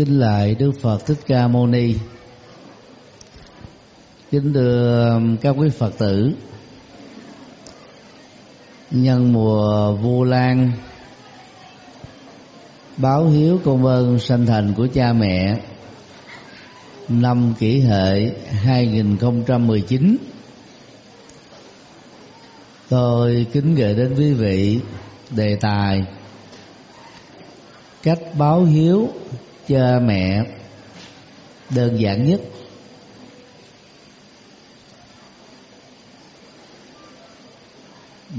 kính lại đức phật thích ca mâu ni. Kính thưa um, các quý phật tử, nhân mùa vu lan, báo hiếu công ơn sanh thành của cha mẹ, năm kỷ hợi 2019 tôi kính gửi đến quý vị đề tài cách báo hiếu cha mẹ đơn giản nhất.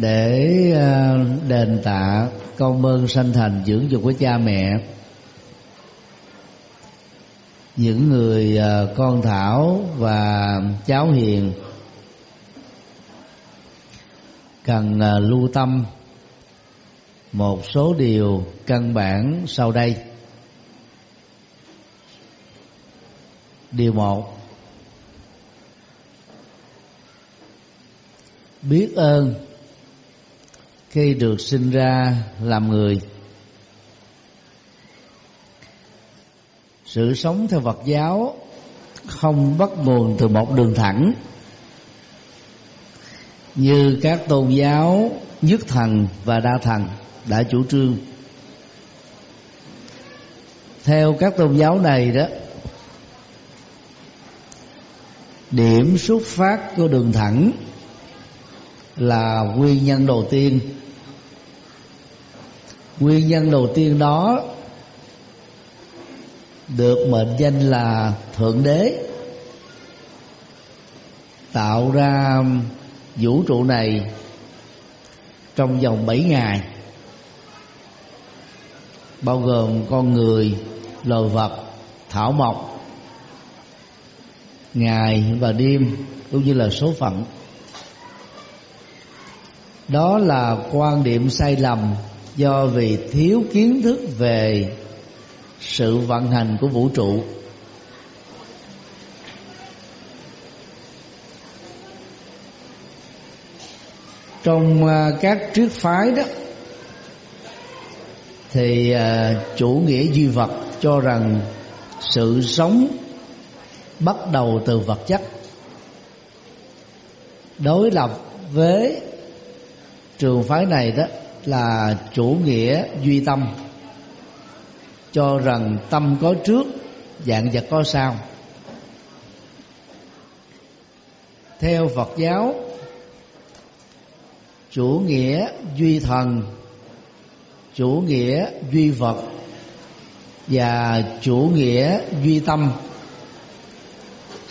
Để ờ, đền tạ công ơn sanh thành dưỡng dục của cha mẹ, những người ờ, con thảo và cháu hiền cần ờ, lưu tâm một số điều căn bản sau đây. Điều một. Biết ơn khi được sinh ra làm người. Sự sống theo Phật giáo không bắt nguồn từ một đường thẳng. Như các tôn giáo nhất thần và đa thần đã chủ trương. Theo các tôn giáo này đó điểm xuất phát của đường thẳng là nguyên nhân đầu tiên. Nguyên nhân đầu tiên đó được mệnh danh là thượng đế, tạo ra vũ trụ này trong vòng 7 ngày, bao gồm con người, loài vật, thảo mộc ngày và đêm, cũng như là số phận. Đó là quan điểm sai lầm do vì thiếu kiến thức về sự vận hành của vũ trụ. Trong à, các triết phái đó, thì à, chủ nghĩa duy vật cho rằng sự sống bắt đầu từ vật chất. Đối lập với trường phái này đó là chủ nghĩa duy tâm, cho rằng tâm có trước, dạng vật có sau. Theo phật giáo, chủ nghĩa duy thần, chủ nghĩa duy vật và chủ nghĩa duy tâm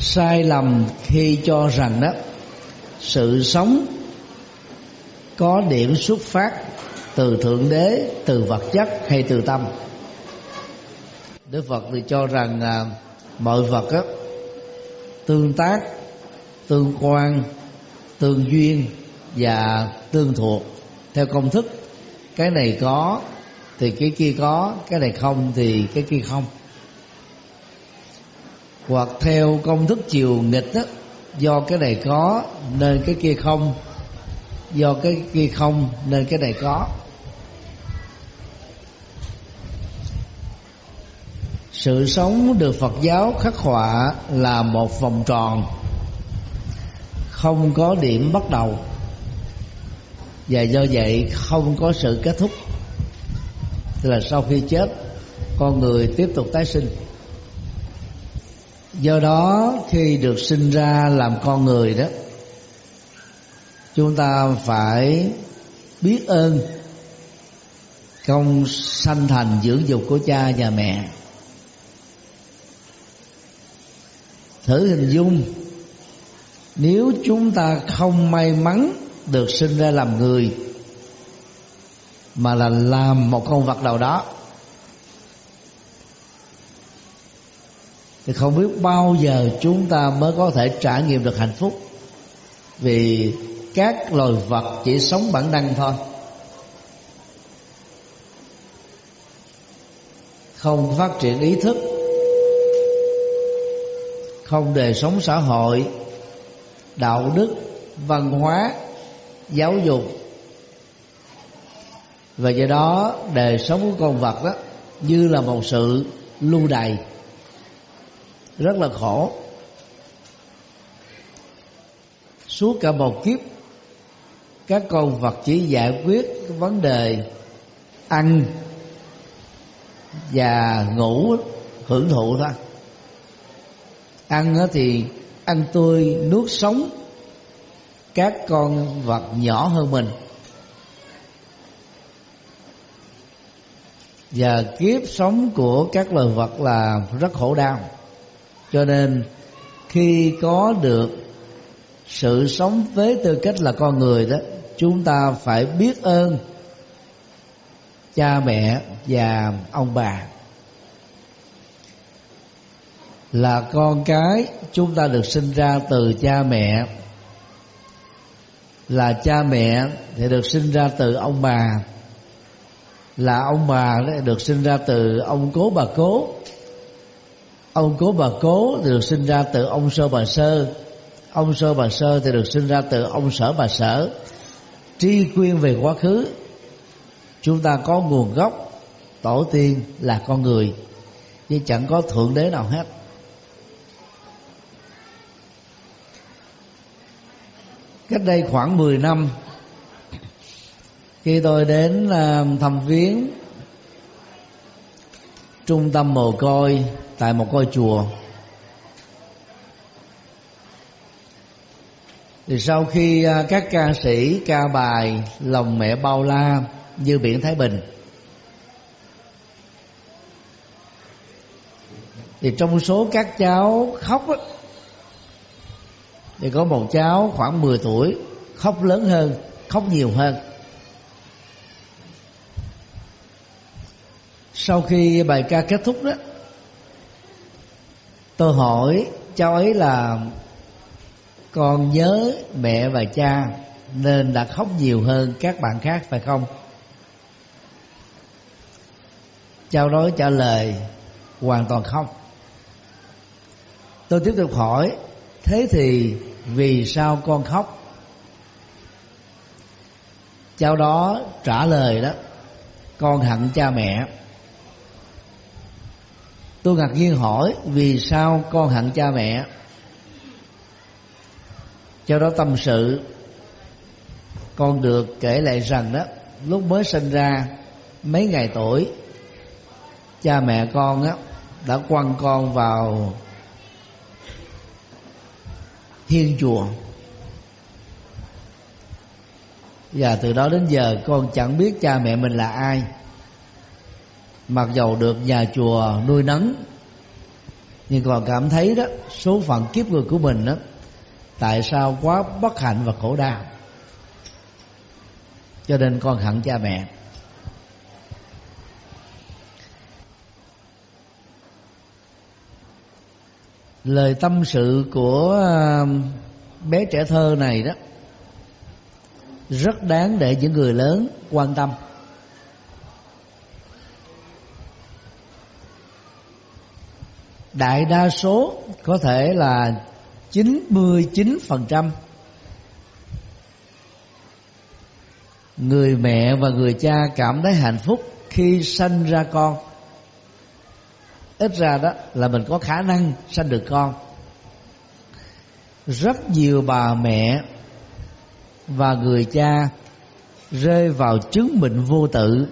sai lầm khi cho rằng đó sự sống có điểm xuất phát từ thượng đế từ vật chất hay từ tâm. Đức phật thì cho rằng à, mọi vật á, tương tác tương quan tương duyên và tương thuộc theo công thức. Cái này có thì cái kia có cái này không thì cái kia không hoặc theo công thức chiều nghịch đó, do cái này có nên cái kia không. Do cái kia không nên cái này có. Sự sống được phật giáo khắc họa là một vòng tròn không có điểm bắt đầu. Và do vậy không có sự kết thúc. Tức là sau khi chết con người tiếp tục tái sinh do đó khi được sinh ra làm con người đó, chúng ta phải biết ơn công sanh thành dưỡng dục của cha và mẹ. Thử hình dung, nếu chúng ta không may mắn được sinh ra làm người, mà là làm một con vật nào đó thì không biết bao giờ chúng ta mới có thể trải nghiệm được hạnh phúc. Vì các loài vật chỉ sống bản năng thôi. Không phát triển ý thức. Không đời sống xã hội. Đạo đức, văn hóa, giáo dục. Và do đó, đời sống của con vật đó, như là một sự lưu đày rất là khổ. Suốt cả một kiếp, các con vật chỉ giải quyết cái vấn đề ăn và ngủ hưởng thụ thôi. Ăn thì ăn tươi, nuốt sống các con vật nhỏ hơn mình. Và kiếp sống của các loài vật là rất khổ đau cho nên, khi có được sự sống với tư cách là con người đó, chúng ta phải biết ơn cha mẹ và ông bà. Là con cái chúng ta được sinh ra từ cha mẹ, là cha mẹ thì được sinh ra từ ông bà, là ông bà được sinh ra từ ông cố bà cố ông cố bà cố thì được sinh ra từ ông sơ bà sơ. Ông sơ bà sơ thì được sinh ra từ ông sở bà sở. Tri quyên về quá khứ. Chúng ta có nguồn gốc, tổ tiên là con người, chứ chẳng có thượng đế nào hết. Cách đây khoảng 10 năm, khi tôi đến à, thăm viếng trung tâm mồ côi tại một ngôi chùa. Thì sau khi à, các ca sĩ ca bài lòng mẹ bao la như biển thái bình thì trong số các cháu khóc á, thì có một cháu khoảng 10 tuổi khóc lớn hơn khóc nhiều hơn. Sau khi bài ca kết thúc đó tôi hỏi, cháu ấy là con nhớ mẹ và cha, nên đã khóc nhiều hơn các bạn khác, phải không? Cháu nói trả lời, hoàn toàn không. Tôi tiếp tục hỏi, thế thì vì sao con khóc? Cháu đó trả lời đó, con hận cha mẹ tôi ngạc nhiên hỏi, vì sao con hận cha mẹ? Cho đó tâm sự, con được kể lại rằng đó lúc mới sinh ra, mấy ngày tuổi, cha mẹ con á, đã quăng con vào hiên chùa. Và từ đó đến giờ con chẳng biết cha mẹ mình là ai mặc dầu được nhà chùa nuôi nấng, nhưng còn cảm thấy đó, số phận kiếp người của mình đó, tại sao quá bất hạnh và khổ đau? Cho nên con hận cha mẹ. Lời tâm sự của um, bé trẻ thơ này đó, rất đáng để những người lớn quan tâm. Đại đa số có thể là 99% người mẹ và người cha cảm thấy hạnh phúc khi sanh ra con. Ít ra đó là mình có khả năng sanh được con. Rất nhiều bà mẹ và người cha rơi vào chứng bệnh vô tự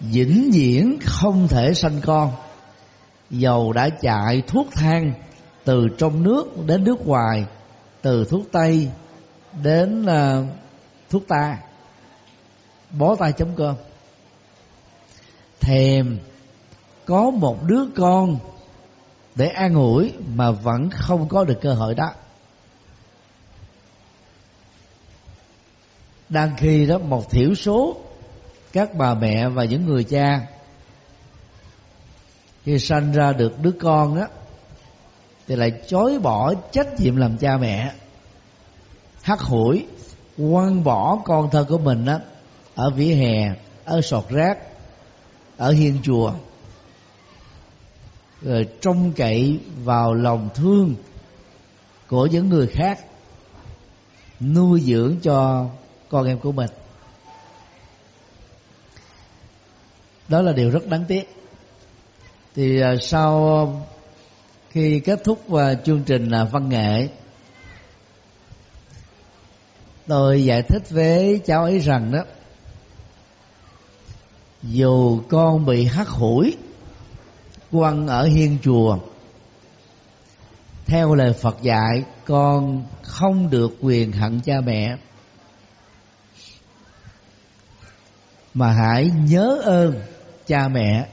vĩnh viễn không thể sanh con dầu đã chạy thuốc thang từ trong nước đến nước ngoài từ thuốc tây đến uh, thuốc ta. Bó tay chấm cơm. Thèm có một đứa con để an ủi mà vẫn không có được cơ hội đó. Đang khi đó một thiểu số các bà mẹ và những người cha khi sanh ra được đứa con á, thì lại chối bỏ trách nhiệm làm cha mẹ. Hắt hủi, quăng bỏ con thơ của mình á, ở vỉa hè, ở sọt rác, ở hiên chùa. Rồi trông cậy vào lòng thương của những người khác, nuôi dưỡng cho con em của mình. Đó là điều rất đáng tiếc thì à, sau ờ, khi kết thúc à, chương trình à, văn nghệ, tôi giải thích với cháu ấy rằng đó, dù con bị hắt hủi, quăng ở hiên chùa, theo lời phật dạy, con không được quyền hận cha mẹ. Mà hãy nhớ ơn cha mẹ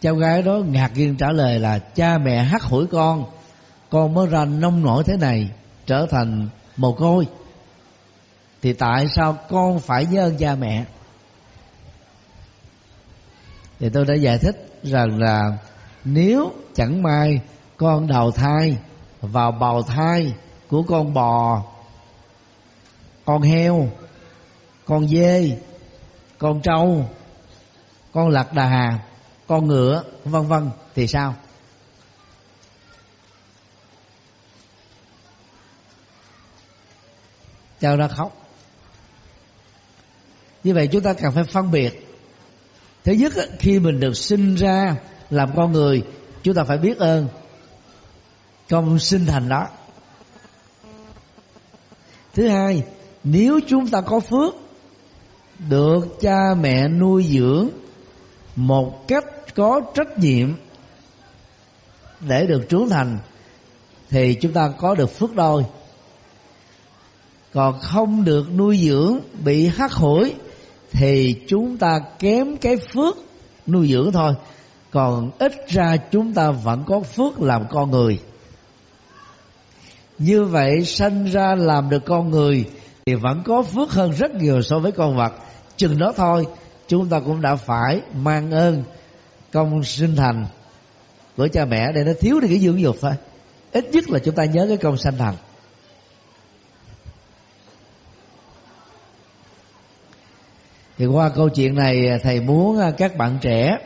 cháu gái đó ngạc nhiên trả lời là, cha mẹ hắt hủi con con mới ra nông nổi thế này, trở thành mồ côi. Thì tại sao con phải nhớ ơn cha mẹ? Thì tôi đã giải thích rằng là nếu chẳng may con đầu thai vào bào thai của con bò, con heo, con dê, con trâu, con lạc đà con ngựa, vân vân, thì sao? Cho ra khóc. Như vậy chúng ta cần phải phân biệt. Thứ nhất khi mình được sinh ra làm con người, chúng ta phải biết ơn công sinh thành đó. Thứ hai, nếu chúng ta có phước, được cha mẹ nuôi dưỡng một cách có trách nhiệm để được trưởng thành, thì chúng ta có được phước đôi. Còn không được nuôi dưỡng, bị hắc hủi, thì chúng ta kém cái phước nuôi dưỡng thôi. Còn ít ra chúng ta vẫn có phước làm con người. Như vậy, sanh ra làm được con người thì vẫn có phước hơn rất nhiều so với con vật. Chừng đó thôi chúng ta cũng đã phải mang ơn công sinh thành của cha mẹ để nó thiếu đi cái dưỡng dục thôi. Ít nhất là chúng ta nhớ cái công sanh thành. Thì qua câu chuyện này, thầy muốn à, các bạn trẻ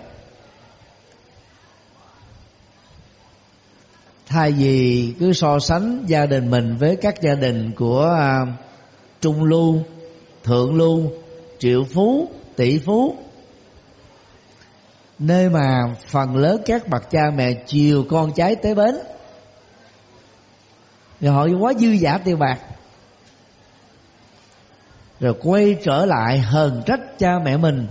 thay vì cứ so sánh gia đình mình với các gia đình của à, trung lưu, thượng lưu, triệu phú tỷ phú. Nơi mà phần lớn các bậc cha mẹ chiều con cái tới bến. Rồi họ quá dư giả tiêu bạc. Rồi quay trở lại hờn trách cha mẹ mình.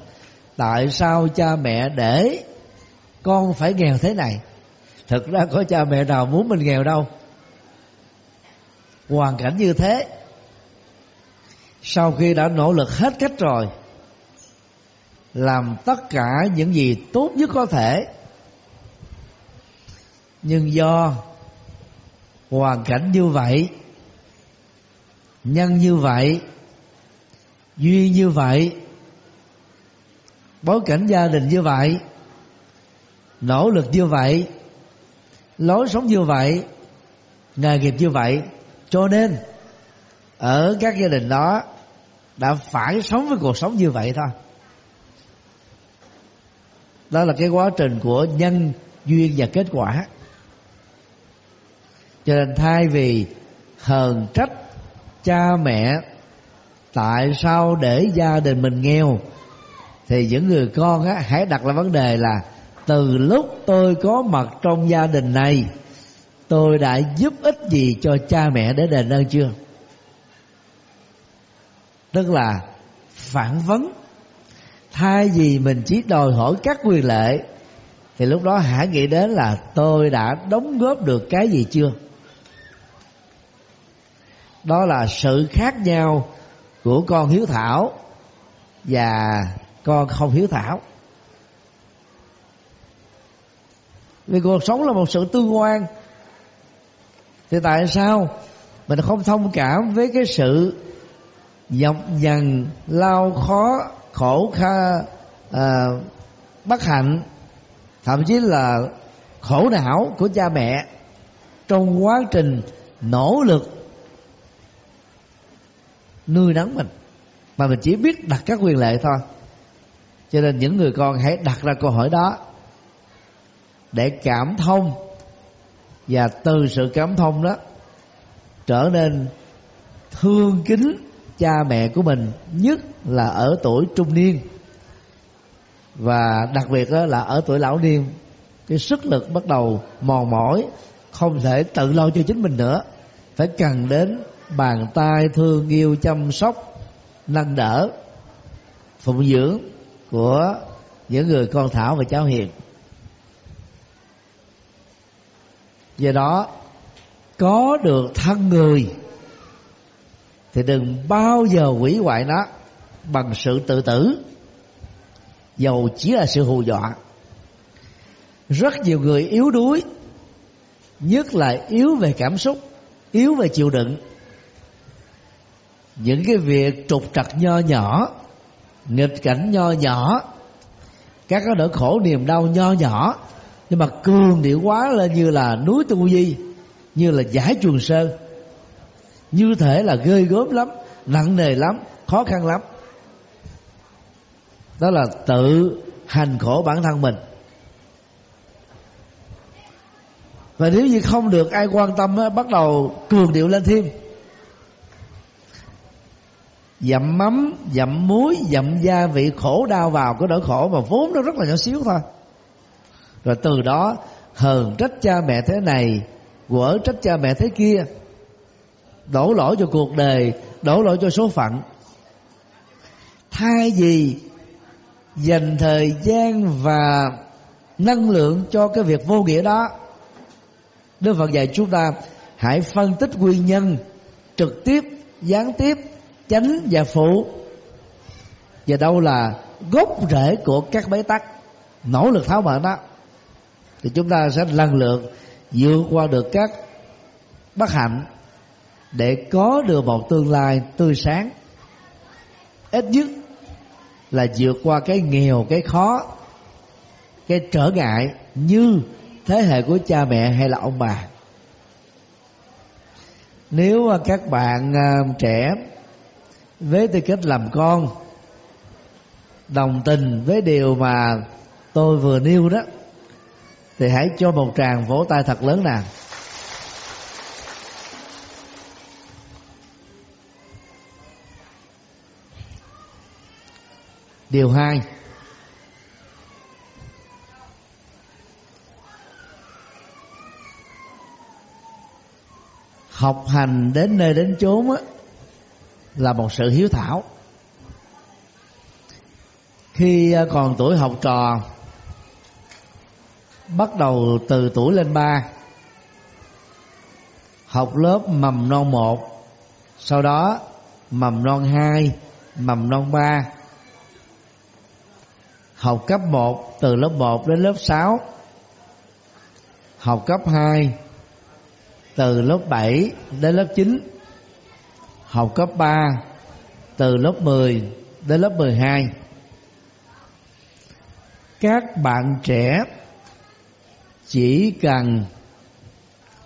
Tại sao cha mẹ để con phải nghèo thế này? Thực ra có cha mẹ nào muốn mình nghèo đâu. Hoàn cảnh như thế. Sau khi đã nỗ lực hết cách rồi làm tất cả những gì tốt nhất có thể. Nhưng do hoàn cảnh như vậy, nhân như vậy, duyên như vậy, bối cảnh gia đình như vậy, nỗ lực như vậy, lối sống như vậy, nghề nghiệp như vậy, cho nên ở các gia đình đó đã phải sống với cuộc sống như vậy thôi đó là cái quá trình của nhân duyên và kết quả. Cho nên thay vì hờn trách cha mẹ tại sao để gia đình mình nghèo thì những người con á, hãy đặt là vấn đề là từ lúc tôi có mặt trong gia đình này tôi đã giúp ích gì cho cha mẹ để đền ơn chưa? Tức là phản vấn thay vì mình chỉ đòi hỏi các quyền lệ, thì lúc đó hãy nghĩ đến là tôi đã đóng góp được cái gì chưa? Đó là sự khác nhau của con hiếu thảo và con không hiếu thảo. Vì cuộc sống là một sự tương quan, thì tại sao mình không thông cảm với cái sự nhọc nhằn, lao khó khổ kha à, bất hạnh thậm chí là khổ não của cha mẹ trong quá trình nỗ lực nuôi nấng mình. Mà mình chỉ biết đặt các quyền lệ thôi. Cho nên những người con hãy đặt ra câu hỏi đó để cảm thông. Và từ sự cảm thông đó trở nên thương kính cha mẹ của mình, nhất là ở tuổi trung niên. Và đặc biệt là ở tuổi lão niên, cái sức lực bắt đầu mòn mỏi, không thể tự lo cho chính mình nữa. Phải cần đến bàn tay thương yêu chăm sóc, nâng đỡ, phụng dưỡng của những người con thảo và cháu hiền. Do đó, có được thân người thì đừng bao giờ hủy hoại nó bằng sự tự tử. Dầu chỉ là sự hù dọa. Rất nhiều người yếu đuối, nhất là yếu về cảm xúc, yếu về chịu đựng. Những cái việc trục trặc nho nhỏ, nghịch cảnh nho nhỏ, các cái nỗi khổ niềm đau nho nhỏ. Nhưng mà cường điệu quá lên như là núi tu di, như là giải chuồng sơn như thể là ghê gớm lắm, nặng nề lắm, khó khăn lắm. Đó là tự hành khổ bản thân mình. Và nếu như không được ai quan tâm bắt đầu cường điệu lên thêm. Dặm mắm, dặm muối, dặm gia vị khổ đau vào cái nỗi khổ mà vốn nó rất là nhỏ xíu thôi. Rồi từ đó, hờn trách cha mẹ thế này, quở trách cha mẹ thế kia đổ lỗi cho cuộc đời, đổ lỗi cho số phận. Thay vì dành thời gian và năng lượng cho cái việc vô nghĩa đó, Đức Phật dạy chúng ta hãy phân tích nguyên nhân trực tiếp, gián tiếp, chánh và phụ. Và đâu là gốc rễ của các bế tắc, nỗ lực tháo mở đó, thì chúng ta sẽ lần lượt vượt qua được các bất hạnh để có được một tương lai tươi sáng. Ít nhất là vượt qua cái nghèo, cái khó, cái trở ngại như thế hệ của cha mẹ hay là ông bà. Nếu các bạn à, trẻ với tư cách làm con, đồng tình với điều mà tôi vừa nêu đó, thì hãy cho một tràng vỗ tay thật lớn nào. Điều hai. Học hành đến nơi đến chốn á, là một sự hiếu thảo. Khi à, còn tuổi học trò bắt đầu từ tuổi lên ba học lớp mầm non một sau đó mầm non hai mầm non ba học cấp 1 từ lớp 1 đến lớp 6 học cấp 2 từ lớp 7 đến lớp 9 học cấp 3 từ lớp 10 đến lớp 12 các bạn trẻ chỉ cần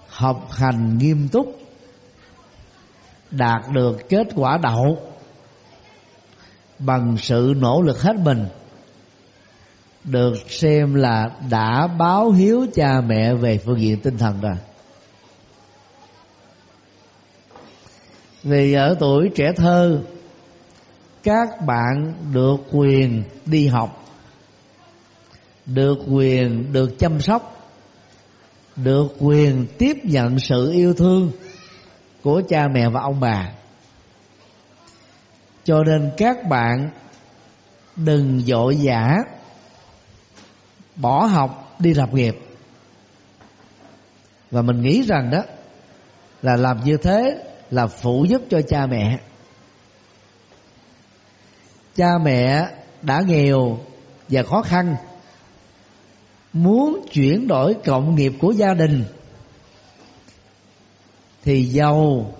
học hành nghiêm túc, đạt được kết quả đậu bằng sự nỗ lực hết mình được xem là đã báo hiếu cha mẹ về phương diện tinh thần rồi. Vì ở tuổi trẻ thơ, các bạn được quyền đi học, được quyền được chăm sóc, được quyền tiếp nhận sự yêu thương của cha mẹ và ông bà. Cho nên các bạn đừng dội dã bỏ học, đi lập nghiệp. Và mình nghĩ rằng đó, là làm như thế là phụ giúp cho cha mẹ. Cha mẹ đã nghèo và khó khăn, muốn chuyển đổi cộng nghiệp của gia đình, thì giàu,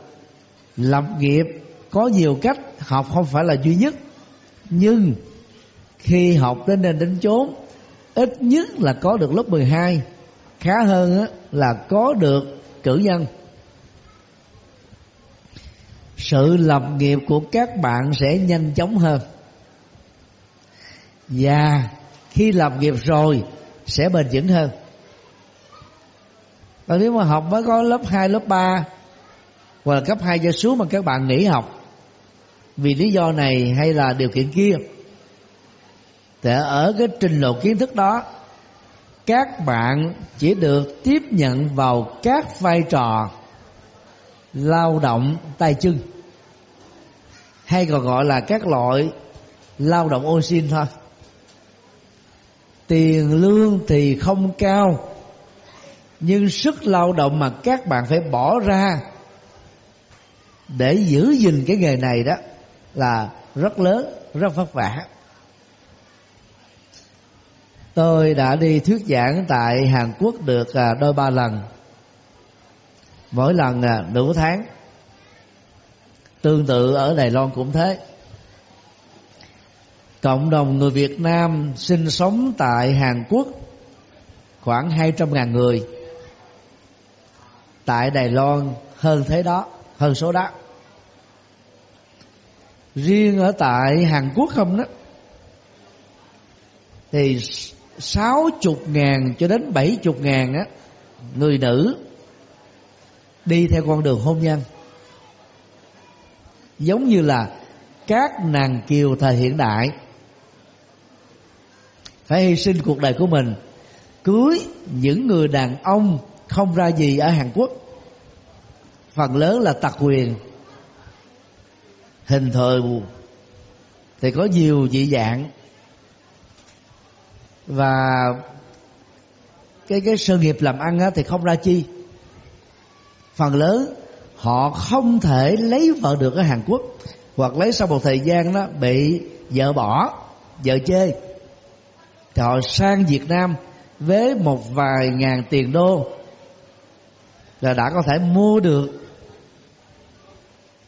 lập nghiệp có nhiều cách, học không phải là duy nhất. Nhưng khi học đến nên đến chốn ít nhất là có được lớp 12 khá hơn là có được cử nhân. Sự lập nghiệp của các bạn sẽ nhanh chóng hơn. Và khi lập nghiệp rồi sẽ bền vững hơn. Còn nếu mà học mới có lớp 2, lớp 3 hoặc là cấp 2 cho xuống mà các bạn nghỉ học vì lý do này hay là điều kiện kia thì ở cái trình độ kiến thức đó, các bạn chỉ được tiếp nhận vào các vai trò lao động tay chân, hay còn gọi là các loại lao động ô xin thôi. Tiền lương thì không cao, nhưng sức lao động mà các bạn phải bỏ ra để giữ gìn cái nghề này đó là rất lớn, rất vất vả tôi đã đi thuyết giảng tại hàn quốc được à, đôi ba lần. Mỗi lần à, nửa tháng. Tương tự ở đài loan cũng thế. Cộng đồng người việt nam sinh sống tại hàn quốc, khoảng hai trăm ngàn người. Tại đài loan, hơn thế đó, hơn số đó. Riêng ở tại hàn quốc không đó, thì sáu chục ngàn cho đến bảy chục ngàn á, người nữ đi theo con đường hôn nhân. Giống như là các nàng kiều thời hiện đại phải hy sinh cuộc đời của mình, cưới những người đàn ông không ra gì ở hàn quốc. Phần lớn là tặc quyền. Hình thời thì có nhiều dị dạng và cái cái sự nghiệp làm ăn á, thì không ra chi. Phần lớn họ không thể lấy vợ được ở Hàn Quốc hoặc lấy sau một thời gian đó bị vợ bỏ vợ chê. Thì họ sang Việt Nam với một vài ngàn tiền đô là đã có thể mua được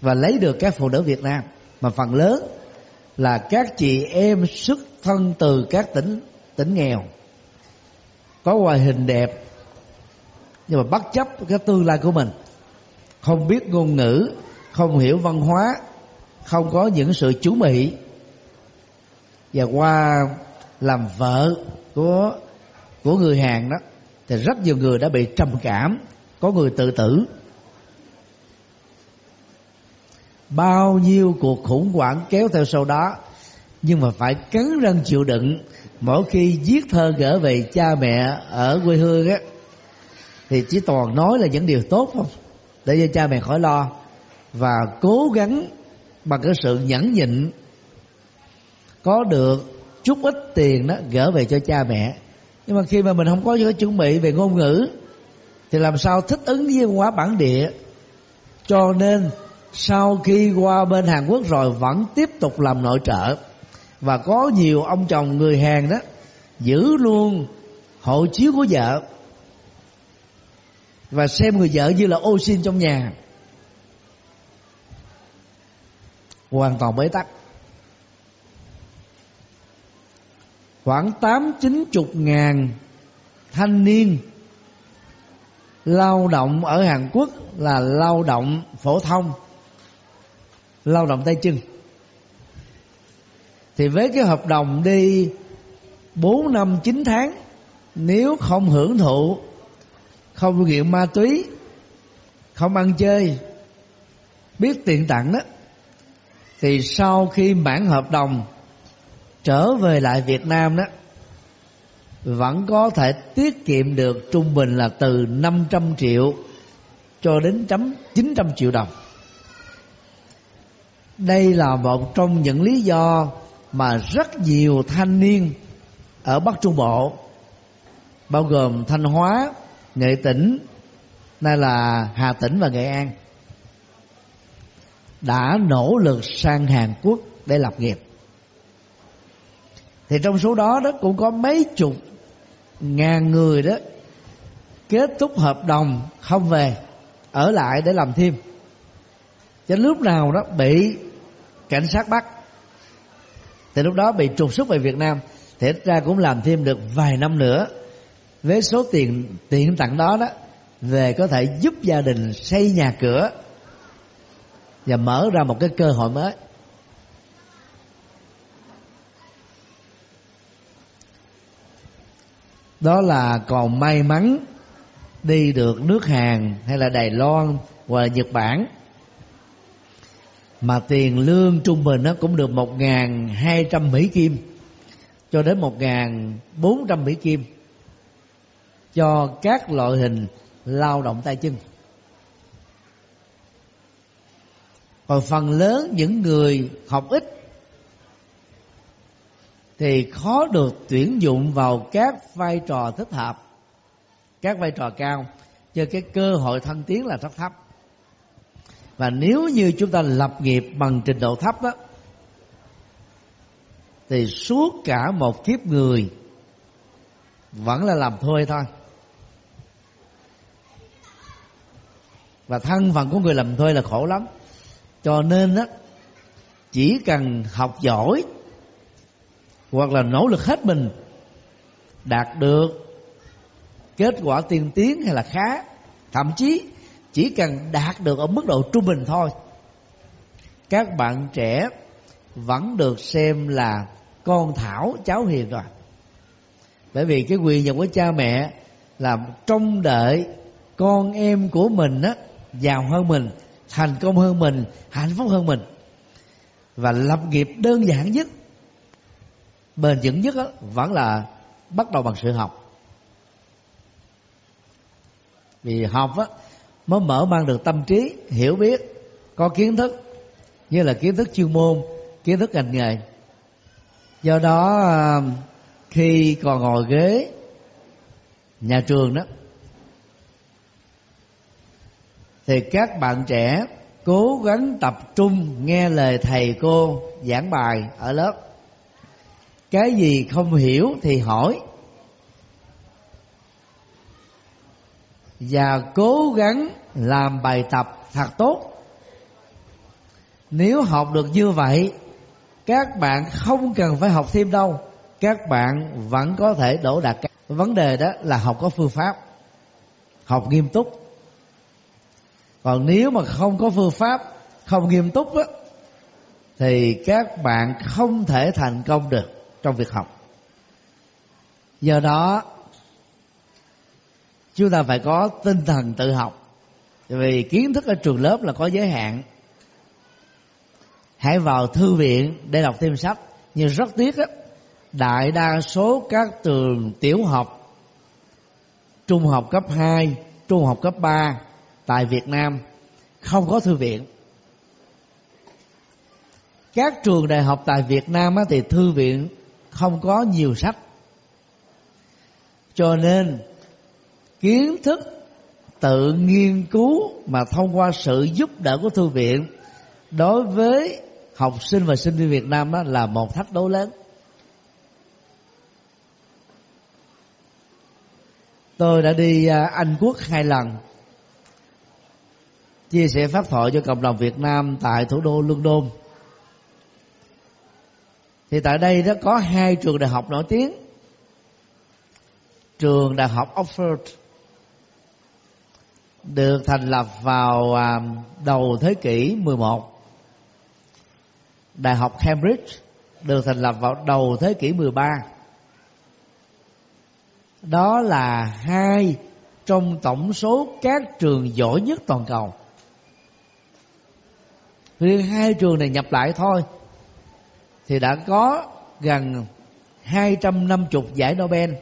và lấy được các phụ nữ Việt Nam. Mà phần lớn là các chị em xuất thân từ các tỉnh tỉnh nghèo, có ngoại hình đẹp, nhưng mà bất chấp cái tương lai của mình, không biết ngôn ngữ, không hiểu văn hóa, không có những sự chú mị. Và qua làm vợ của của người Hàn đó, thì rất nhiều người đã bị trầm cảm, có người tự tử. Bao nhiêu cuộc khủng hoảng kéo theo sau đó, nhưng mà phải cắn răng chịu đựng mỗi khi viết thơ gửi về cha mẹ ở quê hương á, thì chỉ toàn nói là những điều tốt không để cho cha mẹ khỏi lo và cố gắng bằng cái sự nhẫn nhịn có được chút ít tiền đó gỡ về cho cha mẹ. Nhưng mà khi mà mình không có cái chuẩn bị về ngôn ngữ, thì làm sao thích ứng với văn hóa bản địa? Cho nên sau khi qua bên Hàn Quốc rồi vẫn tiếp tục làm nội trợ và có nhiều ông chồng người Hàn đó, giữ luôn hộ chiếu của vợ. Và xem người vợ như là ô xin trong nhà. Hoàn toàn bế tắc. Khoảng tám, chín chục ngàn thanh niên lao động ở Hàn Quốc là lao động phổ thông, lao động tay chân thì với cái hợp đồng đi bốn năm chín tháng, nếu không hưởng thụ, không nghiện ma túy, không ăn chơi, biết tiền tặng đó, thì sau khi bản hợp đồng trở về lại Việt Nam đó, vẫn có thể tiết kiệm được trung bình là từ 500 triệu cho đến chấm 900 triệu đồng. Đây là một trong những lý do mà rất nhiều thanh niên ở Bắc Trung Bộ bao gồm Thanh Hóa, Nghệ Tĩnh, nay là Hà Tĩnh và Nghệ An đã nỗ lực sang Hàn Quốc để lập nghiệp. Thì trong số đó đó cũng có mấy chục ngàn người đó kết thúc hợp đồng không về ở lại để làm thêm. Cho lúc nào đó bị cảnh sát bắt thì lúc đó bị trục xuất về Việt Nam, thì ra cũng làm thêm được vài năm nữa. Với số tiền tiền tặng đó đó, về có thể giúp gia đình xây nhà cửa và mở ra một cái cơ hội mới. Đó là còn may mắn đi được nước Hàn hay là Đài Loan hoặc là Nhật Bản mà tiền lương trung bình nó cũng được một ngàn hai trăm Mỹ Kim, cho đến một bốn trăm Mỹ Kim, cho các loại hình lao động tay chân. Còn phần lớn những người học ít thì khó được tuyển dụng vào các vai trò thích hợp, các vai trò cao, cho cái cơ hội thăng tiến là rất thấp và nếu như chúng ta lập nghiệp bằng trình độ thấp đó thì suốt cả một kiếp người vẫn là làm thuê thôi. Và thân phận của người làm thuê là khổ lắm. Cho nên đó chỉ cần học giỏi hoặc là nỗ lực hết mình, đạt được kết quả tiên tiến hay là khá, thậm chí chỉ cần đạt được ở mức độ trung bình thôi. Các bạn trẻ vẫn được xem là con thảo cháu hiền rồi. Bởi vì cái quyền nhận của cha mẹ là trông đợi con em của mình á giàu hơn mình thành công hơn mình hạnh phúc hơn mình. Và lập nghiệp đơn giản nhất bền vững nhất đó, vẫn là bắt đầu bằng sự học. Vì học á mới mở mang được tâm trí, hiểu biết, có kiến thức, như là kiến thức chuyên môn, kiến thức ngành nghề. Do đó à, khi còn ngồi ghế, nhà trường đó, thì các bạn trẻ cố gắng tập trung nghe lời thầy cô giảng bài ở lớp. Cái gì không hiểu thì hỏi. Và cố gắng làm bài tập thật tốt. Nếu học được như vậy các bạn không cần phải học thêm đâu. Các bạn vẫn có thể đổ đạt vấn đề đó là học có phương pháp học nghiêm túc. Còn nếu mà không có phương pháp không nghiêm túc đó, thì các bạn không thể thành công được trong việc học. Do đó chúng ta phải có tinh thần tự học. Vì kiến thức ở trường lớp là có giới hạn. Hãy vào thư viện để đọc thêm sách. Nhưng rất tiếc á đại đa số các trường tiểu học trung học cấp 2, trung học cấp 3 tại Việt Nam không có thư viện. Các trường đại học tại Việt Nam thì thư viện không có nhiều sách. Cho nên kiến thức, tự nghiên cứu mà thông qua sự giúp đỡ của thư viện đối với học sinh và sinh viên Việt Nam đó là một thách đố lớn. Tôi đã đi à, Anh Quốc hai lần, chia sẻ pháp thoại cho cộng đồng Việt Nam tại thủ đô London thì tại đây đó có hai trường đại học nổi tiếng. Trường đại học Oxford được thành lập vào à, đầu thế kỷ 11 đại học Cambridge được thành lập vào đầu thế kỷ 13 đó là hai trong tổng số các trường giỏi nhất toàn cầu. Riêng hai trường này nhập lại thôi, thì đã có gần 250 giải Nobel.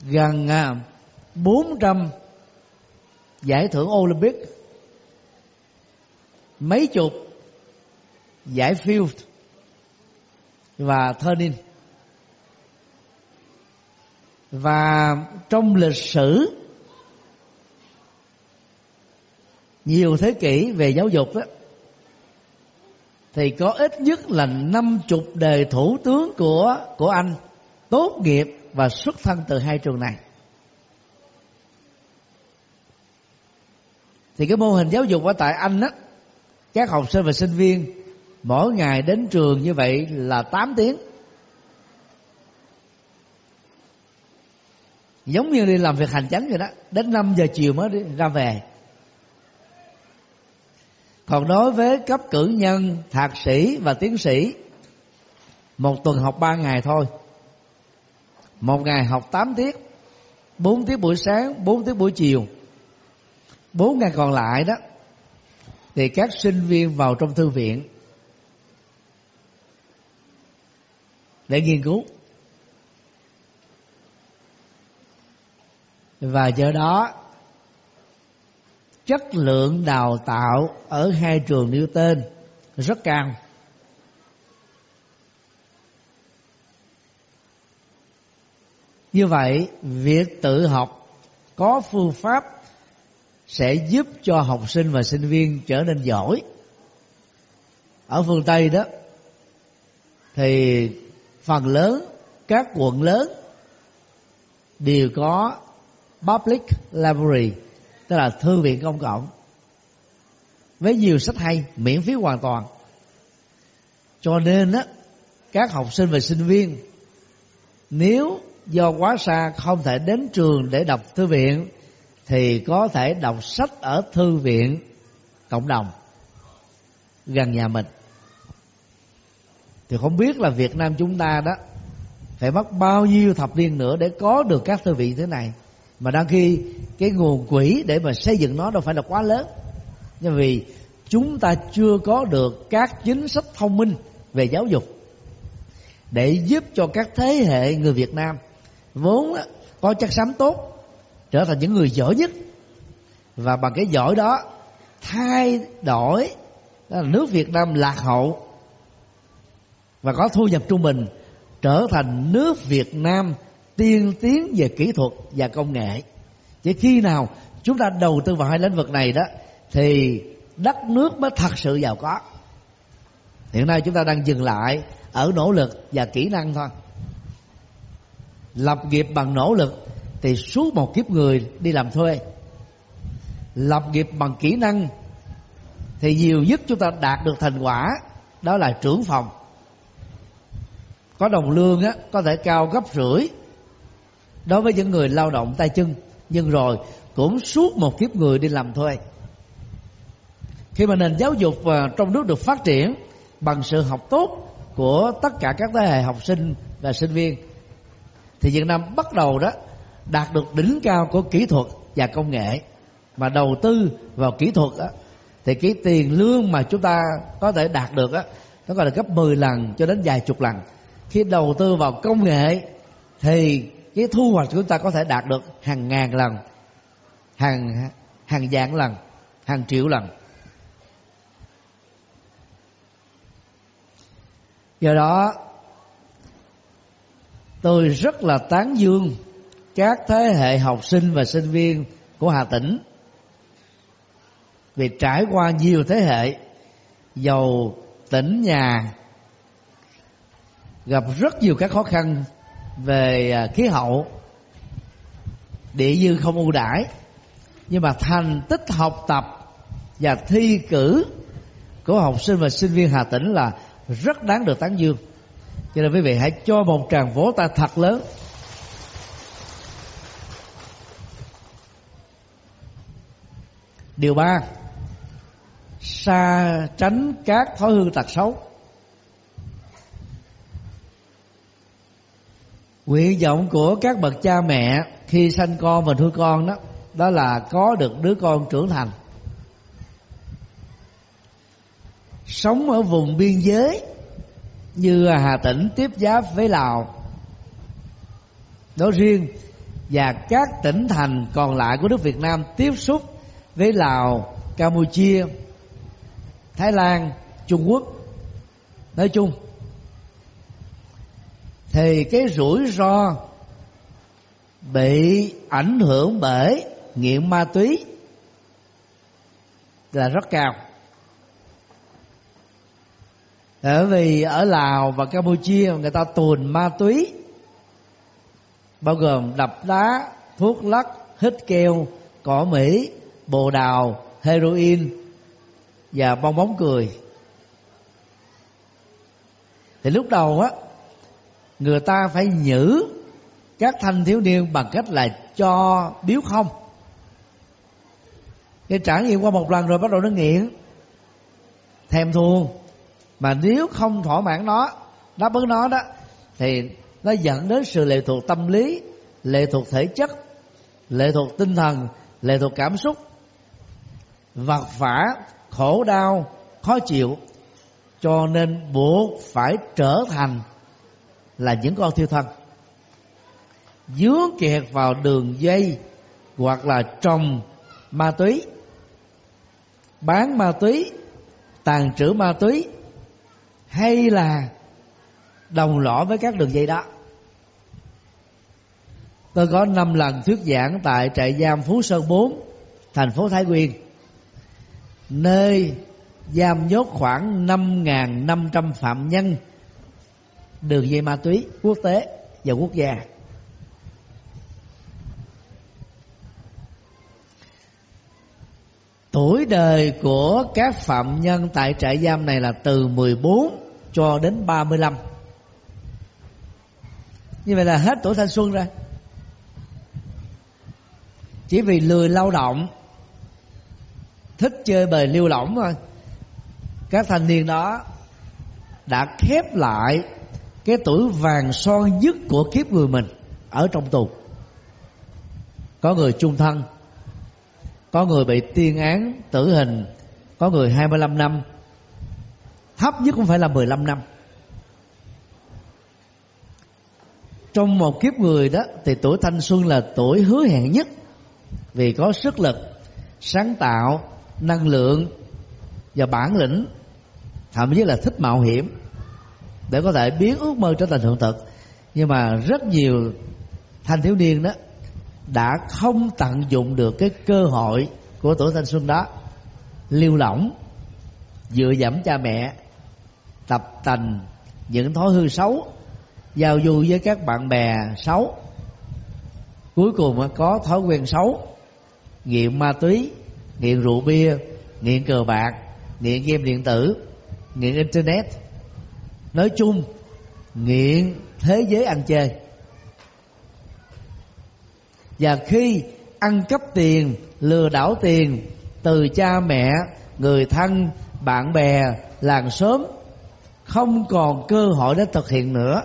Gần à, 400 giải thưởng Olympic, mấy chục giải Field và Turning. Và trong lịch sử, nhiều thế kỷ về giáo dục đó thì có ít nhất là năm chục đề thủ tướng của của anh tốt nghiệp và xuất thân từ hai trường này. Thì cái mô hình giáo dục ở tại anh á, các học sinh và sinh viên mỗi ngày đến trường như vậy là 8 tiếng. Giống như đi làm việc hành chánh vậy đó, đến 5 giờ chiều mới đi ra về. Còn đối với cấp cử nhân, thạc sĩ và tiến sĩ, một tuần học ba ngày thôi. Một ngày học 8 tiết, bốn tiết buổi sáng, bốn tiết buổi chiều bốn ngày còn lại đó, thì các sinh viên vào trong thư viện để nghiên cứu. Và do đó, chất lượng đào tạo ở hai trường nêu tên rất cao. Như vậy, việc tự học có phương pháp sẽ giúp cho học sinh và sinh viên trở nên giỏi. Ở phương tây đó, thì phần lớn, các quận lớn đều có public library, tức là thư viện công cộng, với nhiều sách hay, miễn phí hoàn toàn. Cho nên á, các học sinh và sinh viên, nếu do quá xa, không thể đến trường để đọc thư viện thì có thể đọc sách ở thư viện cộng đồng, gần nhà mình. Thì không biết là Việt Nam chúng ta đó phải mất bao nhiêu thập niên nữa để có được các thư viện thế này. Mà đang khi cái nguồn quỹ để mà xây dựng nó đâu phải là quá lớn. Nhưng vì chúng ta chưa có được các chính sách thông minh về giáo dục để giúp cho các thế hệ người Việt Nam vốn có chất xám tốt trở thành những người giỏi nhất. Và bằng cái giỏi đó, thay đổi, đó là nước Việt Nam lạc hậu. Và có thu nhập trung bình, trở thành nước Việt Nam tiên tiến về kỹ thuật và công nghệ. Chỉ khi nào chúng ta đầu tư vào hai lĩnh vực này đó, thì đất nước mới thật sự giàu có. Hiện nay chúng ta đang dừng lại ở nỗ lực và kỹ năng thôi. Lập nghiệp bằng nỗ lực thì suốt một kiếp người đi làm thuê. Lập nghiệp bằng kỹ năng thì nhiều nhất chúng ta đạt được thành quả, đó là trưởng phòng. Có đồng lương á, có thể cao gấp rưỡi đối với những người lao động tay chân. Nhưng rồi cũng suốt một kiếp người đi làm thuê. Khi mà nền giáo dục à, trong nước được phát triển bằng sự học tốt của tất cả các thế hệ học sinh và sinh viên, thì Việt Nam bắt đầu đó đạt được đỉnh cao của kỹ thuật và công nghệ. Mà đầu tư vào kỹ thuật á, thì cái tiền lương mà chúng ta có thể đạt được á nó gọi là gấp 10 lần cho đến vài chục lần. Khi đầu tư vào công nghệ thì cái thu hoạch của chúng ta có thể đạt được hàng ngàn lần hàng hàng vạn lần hàng triệu lần. Do đó tôi rất là tán dương các thế hệ học sinh và sinh viên của hà tĩnh. Vì trải qua nhiều thế hệ giàu tỉnh nhà gặp rất nhiều các khó khăn về à, khí hậu, địa dư không ưu đãi. Nhưng mà thành tích học tập và thi cử của học sinh và sinh viên Hà Tĩnh là rất đáng được tán dương. Cho nên quý vị hãy cho một tràng vỗ tay thật lớn. Điều ba xa tránh các thói hư tật xấu. Nguyện vọng của các bậc cha mẹ khi sanh con và nuôi con đó đó là có được đứa con trưởng thành. Sống ở vùng biên giới như Hà Tĩnh, tiếp giáp với Lào. Nói riêng và các tỉnh thành còn lại của nước Việt Nam tiếp xúc với Lào, Campuchia, Thái Lan, Trung Quốc. Nói chung thì cái rủi ro bị ảnh hưởng bởi nghiện ma túy là rất cao. Bởi vì ở lào và campuchia người ta tuồn ma túy bao gồm đập đá thuốc lắc hít keo cỏ mỹ bồ đào, heroin và bong bóng cười. Thì lúc đầu á, người ta phải nhử các thanh thiếu niên bằng cách là cho biếu không. Cái trải nghiệm qua một lần rồi bắt đầu nó nghiện. Thèm thuồng. Mà nếu không thỏa mãn nó, đáp ứng nó đó, thì nó dẫn đến sự lệ thuộc tâm lý, lệ thuộc thể chất, lệ thuộc tinh thần, lệ thuộc cảm xúc vật vả khổ đau, khó chịu. Cho nên buộc phải trở thành là những con thiêu thân. Dướng kẹt vào đường dây hoặc là trồng ma túy. Bán ma túy, tàn trữ ma túy, hay là đồng lõa với các đường dây đó. Tôi có năm lần thuyết giảng tại trại giam phú sơn 4 thành phố thái nguyên nơi giam nhốt khoảng 5.500 phạm nhân đường dây ma túy quốc tế và quốc gia. Tuổi đời của các phạm nhân tại trại giam này là từ 14 cho đến 35 như vậy là hết tuổi thanh xuân ra chỉ vì lười lao động thích chơi bời lưu lỏng thôi. Các thanh niên đó đã khép lại cái tuổi vàng son nhất của kiếp người mình ở trong tù. Có người chung thân, có người bị tuyên án tử hình, có người 25 năm. Thấp nhất cũng phải là 15 năm. Trong một kiếp người đó thì tuổi thanh xuân là tuổi hứa hẹn nhất vì có sức lực, sáng tạo năng lượng và bản lĩnh, thậm chí là thích mạo hiểm để có thể biến ước mơ trở thành hiện thực. Nhưng mà rất nhiều thanh thiếu niên đó đã không tận dụng được cái cơ hội của tuổi thanh xuân đó lưu lỏng dựa dẫm cha mẹ, tập tành những thói hư xấu, giao du với các bạn bè xấu. Cuối cùng có thói quen xấu, nghiện ma túy nghiện rượu bia, nghiện cờ bạc, nghiện game điện tử, nghiện internet. Nói chung, nghiện thế giới ăn chơi. Và khi ăn cắp tiền, lừa đảo tiền từ cha mẹ, người thân, bạn bè, làng xóm, không còn cơ hội để thực hiện nữa,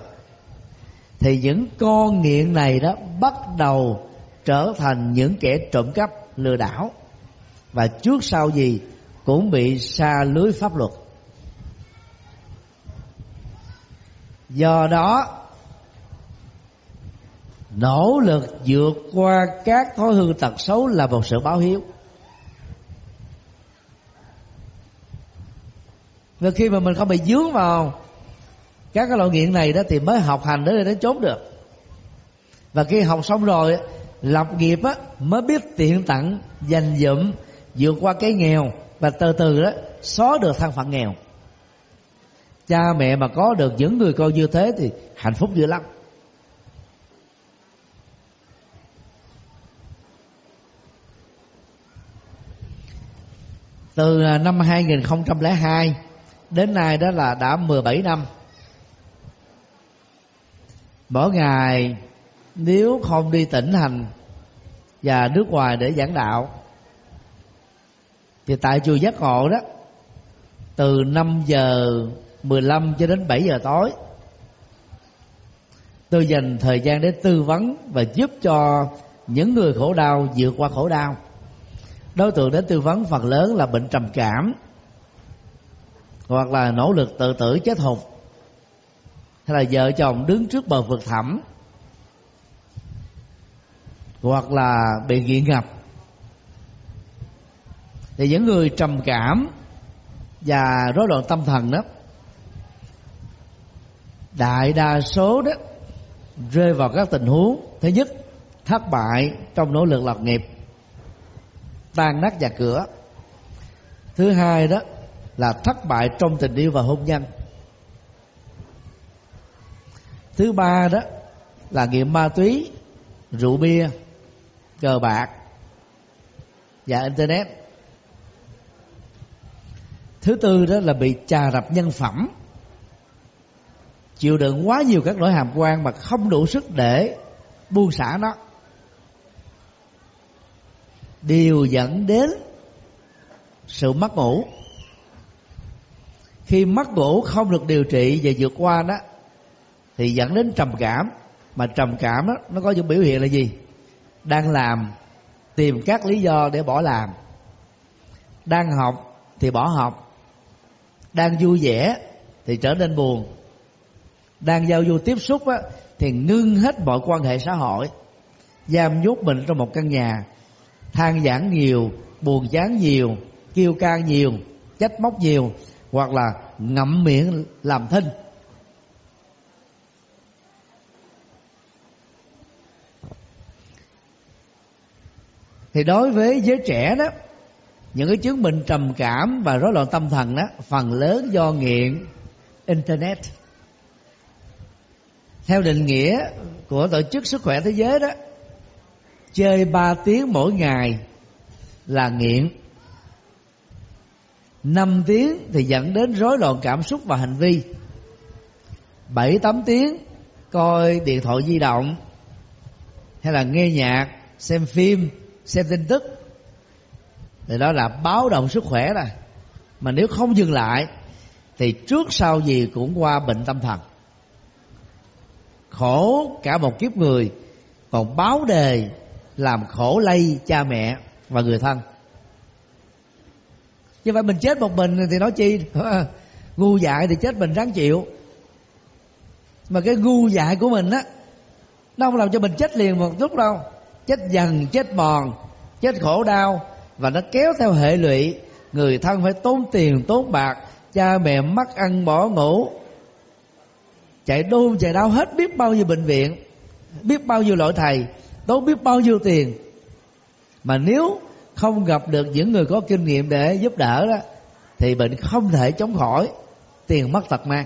thì những con nghiện này đó bắt đầu trở thành những kẻ trộm cắp, lừa đảo và trước sau gì cũng bị xa lưới pháp luật. Do đó, nỗ lực vượt qua các thói hư tật xấu là một sự báo hiếu. Và khi mà mình không bị dướng vào các cái loại nghiện này đó thì mới học hành đến đến trốn được. Và khi học xong rồi, lập nghiệp á, mới biết tiện tặng, dành dụm vượt qua cái nghèo và từ từ đó xóa được thân phận nghèo. Cha mẹ mà có được những người con như thế thì hạnh phúc dữ lắm. Từ à, năm 2002 đến nay đó là đã 17 năm. Mỗi ngày, nếu không đi tỉnh thành và nước ngoài để giảng đạo thì tại chùa giác ngộ đó, từ 5 giờ 15 cho đến 7 giờ tối, tôi dành thời gian để tư vấn và giúp cho những người khổ đau vượt qua khổ đau. Đối tượng đến tư vấn phần lớn là bệnh trầm cảm, hoặc là nỗ lực tự tử chết hụt, hay là vợ chồng đứng trước bờ vực thẳm, hoặc là bị nghiện ngập thì những người trầm cảm và rối loạn tâm thần đó, đại đa số đó rơi vào các tình huống, thứ nhất, thất bại trong nỗ lực lập nghiệp, tan nát nhà cửa. Thứ hai đó là thất bại trong tình yêu và hôn nhân. Thứ ba đó là nghiện ma túy, rượu bia, cờ bạc và internet thứ tư đó là bị trà đập nhân phẩm. Chịu đựng quá nhiều các lỗi hàm quan mà không đủ sức để buông xả nó. Đều dẫn đến sự mất ngủ. Khi mất ngủ không được điều trị và vượt qua đó, thì dẫn đến trầm cảm. Mà trầm cảm đó, nó có những biểu hiện là gì? Đang làm, tìm các lý do để bỏ làm. Đang học thì bỏ học đang vui vẻ thì trở nên buồn. Đang giao du tiếp xúc á, thì ngưng hết mọi quan hệ xã hội giam nhốt mình trong một căn nhà than giảng nhiều buồn chán nhiều kêu ca nhiều trách móc nhiều hoặc là ngậm miệng làm thinh. Thì đối với giới trẻ đó những cái chứng bệnh trầm cảm và rối loạn tâm thần đó, phần lớn do nghiện internet. Theo định nghĩa của tổ chức sức khỏe thế giới đó, chơi 3 tiếng mỗi ngày là nghiện. 5 tiếng thì dẫn đến rối loạn cảm xúc và hành vi. 7 8 tiếng coi điện thoại di động hay là nghe nhạc, xem phim, xem tin tức thì đó là báo động sức khỏe rồi mà nếu không dừng lại, thì trước sau gì cũng qua bệnh tâm thần. Khổ cả một kiếp người, còn báo đề làm khổ lây cha mẹ và người thân. Như vậy mình chết một mình thì nói chi? Ngu dại thì chết mình ráng chịu. Mà cái ngu dại của mình á, nó không làm cho mình chết liền một lúc đâu. Chết dần, chết mòn, chết khổ đau và nó kéo theo hệ lụy. Người thân phải tốn tiền, tốn bạc. Cha mẹ mất ăn bỏ ngủ. Chạy đôn chạy đau hết biết bao nhiêu bệnh viện, biết bao nhiêu loại thầy tốn biết bao nhiêu tiền. Mà nếu không gặp được những người có kinh nghiệm để giúp đỡ đó, thì bệnh không thể chống khỏi. Tiền mất tật mang.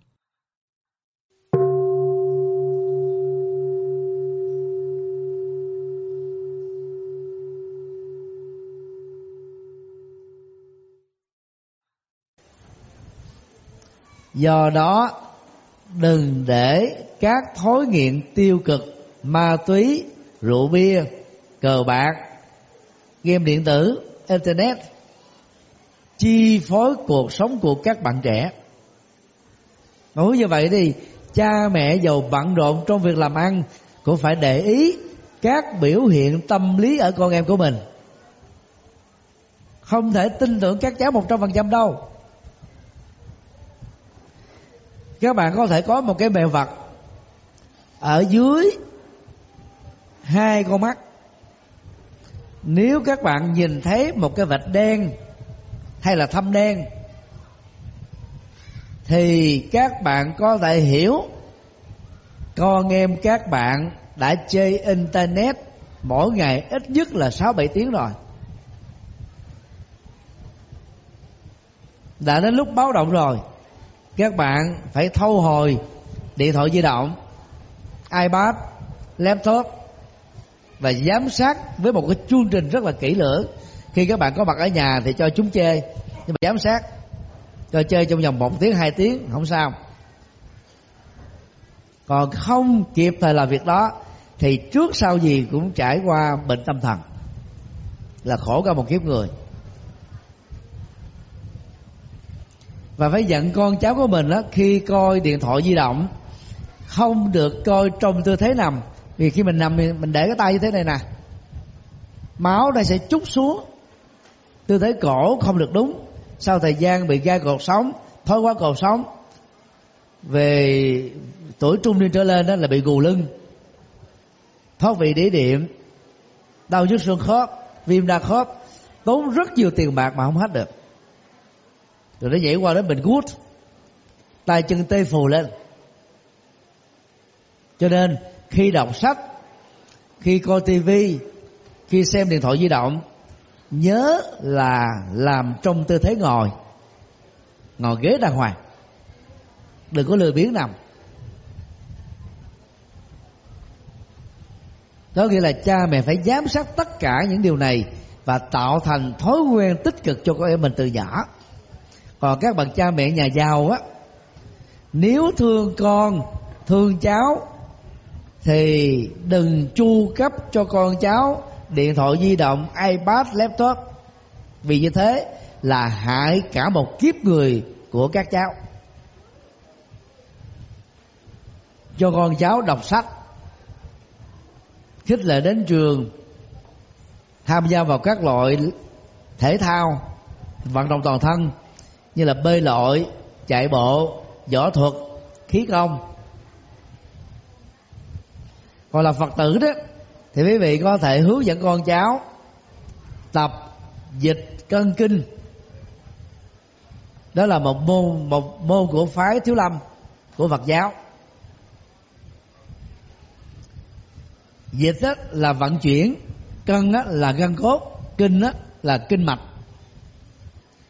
Do đó, đừng để các thói nghiện tiêu cực, ma túy, rượu bia, cờ bạc, game điện tử, internet, chi phối cuộc sống của các bạn trẻ. Nói như vậy thì, cha mẹ giàu bận rộn trong việc làm ăn cũng phải để ý các biểu hiện tâm lý ở con em của mình. Không thể tin tưởng các cháu một trăm phần trăm đâu. Các bạn có thể có một cái bề vật ở dưới hai con mắt. Nếu các bạn nhìn thấy một cái vạch đen hay là thâm đen, thì các bạn có thể hiểu con em các bạn đã chơi internet mỗi ngày ít nhất là sáu bảy tiếng rồi. Đã đến lúc báo động rồi các bạn phải thâu hồi điện thoại di động, ipad, laptop và giám sát với một cái chương trình rất là kỹ lưỡng. Khi các bạn có mặt ở nhà thì cho chúng chơi, nhưng mà giám sát, cho chơi trong vòng một tiếng, hai tiếng, không sao. Còn không kịp thời làm việc đó, thì trước sau gì cũng trải qua bệnh tâm thần. Là khổ cả một kiếp người. Và phải dặn con cháu của mình đó khi coi điện thoại di động, không được coi trong tư thế nằm. Vì khi mình nằm mình để cái tay như thế này nè. Máu đây sẽ chút xuống. Tư thế cổ không được đúng. Sau thời gian bị gai cột sống, thói quá cột sống, về tuổi trung niên trở lên đó là bị gù lưng. Thoát vị đĩa điểm, đau nhức xương khớp, viêm đa khớp, tốn rất nhiều tiền bạc mà không hết được rồi nó nhảy qua đó mình gút. Tay chân tê phù lên. Cho nên, khi đọc sách, khi coi tivi khi xem điện thoại di động, nhớ là làm trong tư thế ngồi. Ngồi ghế đàng hoàng. Đừng có lười biếng nằm. Đó nghĩa là cha mẹ phải giám sát tất cả những điều này và tạo thành thói quen tích cực cho con em mình từ nhỏ còn các bậc cha mẹ nhà giàu á, nếu thương con, thương cháu, thì đừng chu cấp cho con cháu điện thoại di động, ipad, laptop. Vì như thế là hại cả một kiếp người của các cháu. Cho con cháu đọc sách, khích lệ đến trường, tham gia vào các loại thể thao, vận động toàn thân như là bơi lội, chạy bộ, võ thuật, khí công. Còn là phật tử đó, thì quý vị có thể hướng dẫn con cháu tập dịch cân kinh. Đó là một môn một môn của phái thiếu lâm, của phật giáo. Dịch đó là vận chuyển, cân đó là gân cốt, kinh đó là kinh mạch.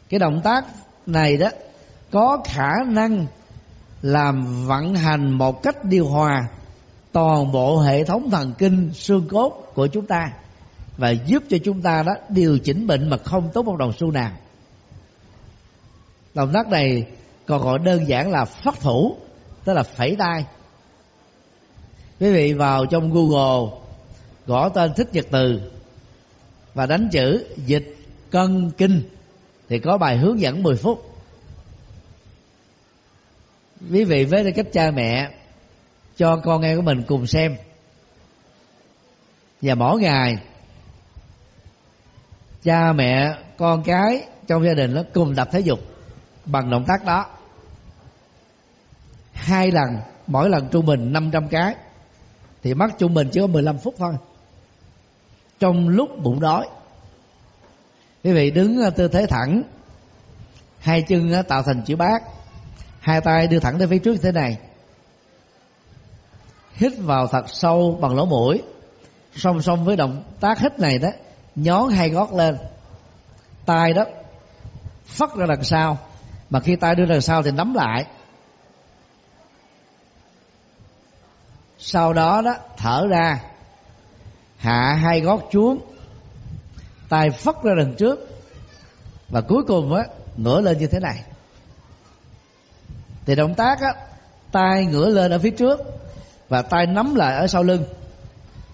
Cái động tác này đó, có khả năng làm vận hành một cách điều hòa toàn bộ hệ thống thần kinh xương cốt của chúng ta và giúp cho chúng ta đó điều chỉnh bệnh mà không tốt một đồng xu nào. Động tác này còn gọi đơn giản là phát thủ, tức là phẩy tay. Quý vị vào trong google, gõ tên thích nhật từ và đánh chữ dịch cân kinh thì có bài hướng dẫn 10 phút. Quý vị với tư cách cha mẹ, cho con em của mình cùng xem. Và mỗi ngày, cha mẹ, con cái trong gia đình nó cùng tập thể dục bằng động tác đó. Hai lần, mỗi lần trung bình 500 cái. Thì mất trung bình chỉ có 15 phút thôi. Trong lúc bụng đói quý vị đứng ờ, tư thế thẳng. Hai chân ờ, tạo thành chữ bát. Hai tay đưa thẳng tới phía trước như thế này. Hít vào thật sâu bằng lỗ mũi. Song song với động tác hít này đó, nhón hai gót lên. Tay đó, phất ra đằng sau. Mà khi tay đưa đằng sau thì nắm lại. Sau đó đó, thở ra. Hạ hai gót xuống tay phất ra đằng trước. Và cuối cùng á, ngửa lên như thế này. Thì động tác á, tay ngửa lên ở phía trước và tay nắm lại ở sau lưng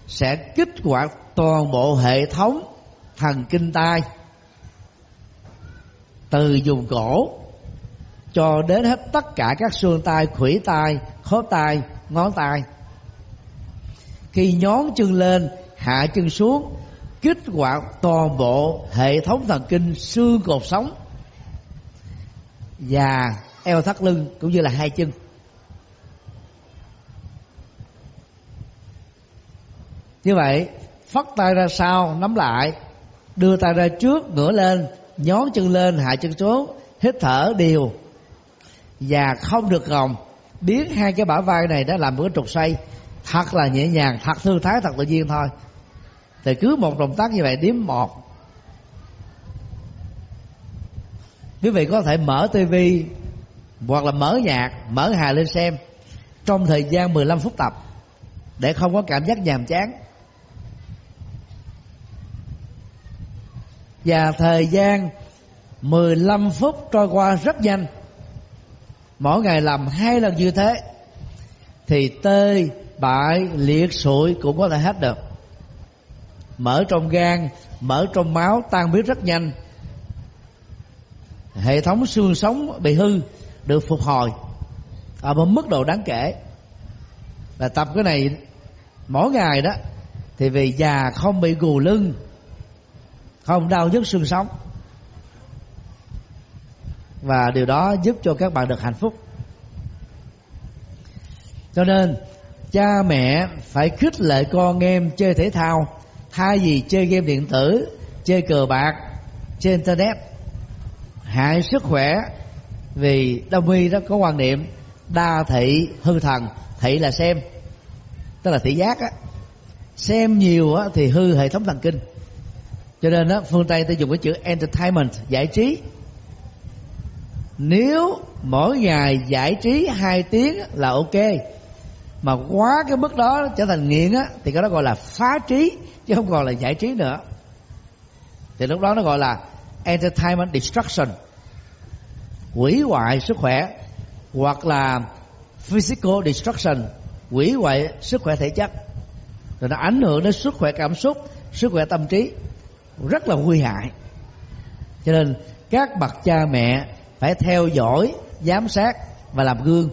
sẽ kích hoạt toàn bộ hệ thống thần kinh tay từ vùng cổ cho đến hết tất cả các xương tay khuỷu tay, khớp tay, ngón tay. Khi nhón chân lên, hạ chân xuống kích hoạt toàn bộ hệ thống thần kinh xương cột sống và eo thắt lưng cũng như là hai chân. Như vậy, phất tay ra sau, nắm lại, đưa tay ra trước, ngửa lên, nhón chân lên, hạ chân xuống, hít thở đều và không được gồng. Biến hai cái bả vai này đã làm một cái trục xoay, thật là nhẹ nhàng, thật thư thái, thật tự nhiên thôi thì cứ một động tác như vậy đếm một. Quý vị có thể mở tivi hoặc là mở nhạc, mở hài lên xem trong thời gian 15 phút tập để không có cảm giác nhàm chán. Và thời gian 15 phút trôi qua rất nhanh. Mỗi ngày làm hai lần như thế thì tê bại, liệt sụi cũng có thể hết được mở trong gan, mở trong máu, tan biến rất nhanh. Hệ thống xương sống bị hư, được phục hồi. Ở một mức độ đáng kể. Là tập cái này, mỗi ngày đó, thì về già không bị gù lưng, không đau nhức xương sống. Và điều đó giúp cho các bạn được hạnh phúc. Cho nên, cha mẹ phải khích lệ con em chơi thể thao thay vì chơi game điện tử, chơi cờ bạc, chơi internet, hại sức khỏe, vì đông y đó có quan niệm, đa thị hư thần, thị là xem, tức là thị giác á. Xem nhiều á thì hư hệ thống thần kinh. Cho nên á, phương tây ta dùng cái chữ entertainment, giải trí. Nếu mỗi ngày giải trí hai tiếng là ok mà quá cái mức đó trở thành nghiện á, thì cái đó gọi là phá trí, chứ không còn là giải trí nữa. Thì lúc đó nó gọi là entertainment destruction. Hủy hoại sức khỏe, hoặc là physical destruction. Hủy hoại sức khỏe thể chất. Rồi nó ảnh hưởng đến sức khỏe cảm xúc, sức khỏe tâm trí. Rất là nguy hại. Cho nên các bậc cha mẹ phải theo dõi, giám sát và làm gương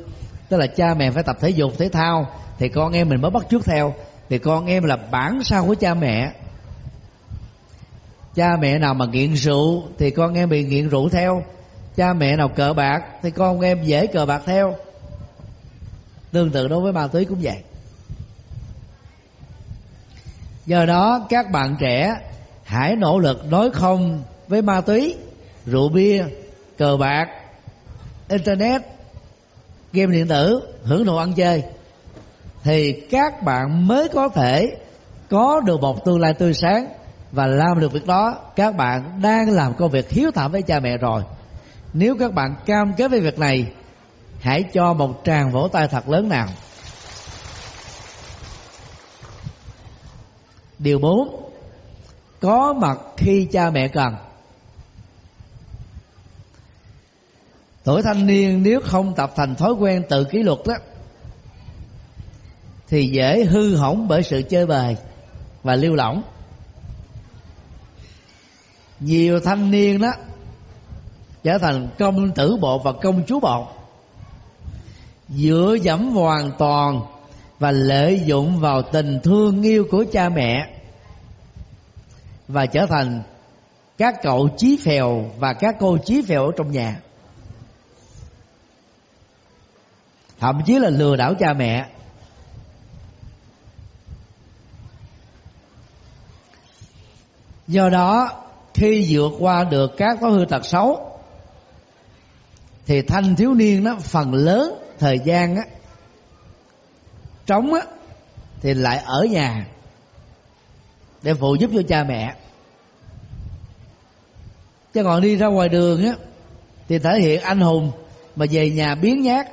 tức là cha mẹ phải tập thể dục, thể thao, thì con em mình mới bắt chước theo. Thì con em là bản sao của cha mẹ. Cha mẹ nào mà nghiện rượu, thì con em bị nghiện rượu theo. Cha mẹ nào cờ bạc, thì con em dễ cờ bạc theo. Tương tự đối với ma túy cũng vậy. Do đó, các bạn trẻ hãy nỗ lực nói không với ma túy, rượu bia, cờ bạc, internet game điện tử hưởng thụ ăn chơi. Thì các bạn mới có thể có được một tương lai tươi sáng và làm được việc đó. Các bạn đang làm công việc hiếu thảo với cha mẹ rồi. Nếu các bạn cam kết với việc này, hãy cho một tràng vỗ tay thật lớn nào. Điều bốn, có mặt khi cha mẹ cần. Tuổi thanh niên nếu không tập thành thói quen tự kỷ luật đó thì dễ hư hỏng bởi sự chơi bời và lưu lỏng. Nhiều thanh niên đó trở thành công tử bộ và công chúa bộ dựa dẫm hoàn toàn và lợi dụng vào tình thương yêu của cha mẹ và trở thành các cậu chí phèo và các cô chí phèo ở trong nhà. Thậm chí là lừa đảo cha mẹ. Do đó, khi vượt qua được các thói hư tật xấu, thì thanh thiếu niên đó, phần lớn thời gian á, trống á, thì lại ở nhà để phụ giúp cho cha mẹ. Chứ còn đi ra ngoài đường á, thì thể hiện anh hùng mà về nhà biến nhát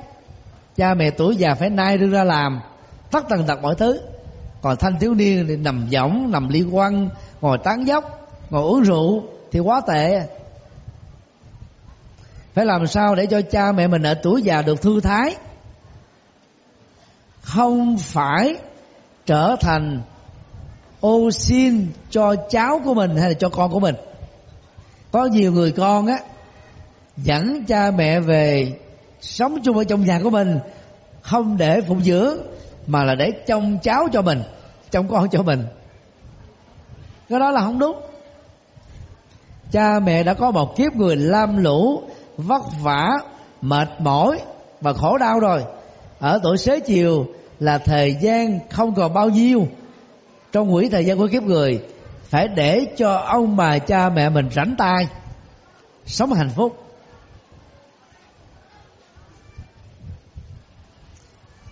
cha mẹ tuổi già phải nai đưa ra làm tất tần tật mọi thứ. Còn thanh thiếu niên thì nằm võng, nằm liên quan, ngồi tán dốc ngồi uống rượu thì quá tệ. Phải làm sao để cho cha mẹ mình ở tuổi già được thư thái? Không phải trở thành ô xin cho cháu của mình hay là cho con của mình. Có nhiều người con á, dẫn cha mẹ về sống chung ở trong nhà của mình, không để phụng dưỡng, mà là để trông cháu cho mình, trông con cho mình. Cái đó là không đúng. Cha mẹ đã có một kiếp người lam lũ, vất vả, mệt mỏi và khổ đau rồi. Ở tuổi xế chiều là thời gian không còn bao nhiêu. Trong quỹ thời gian của kiếp người, phải để cho ông bà cha mẹ mình rảnh tay, sống hạnh phúc.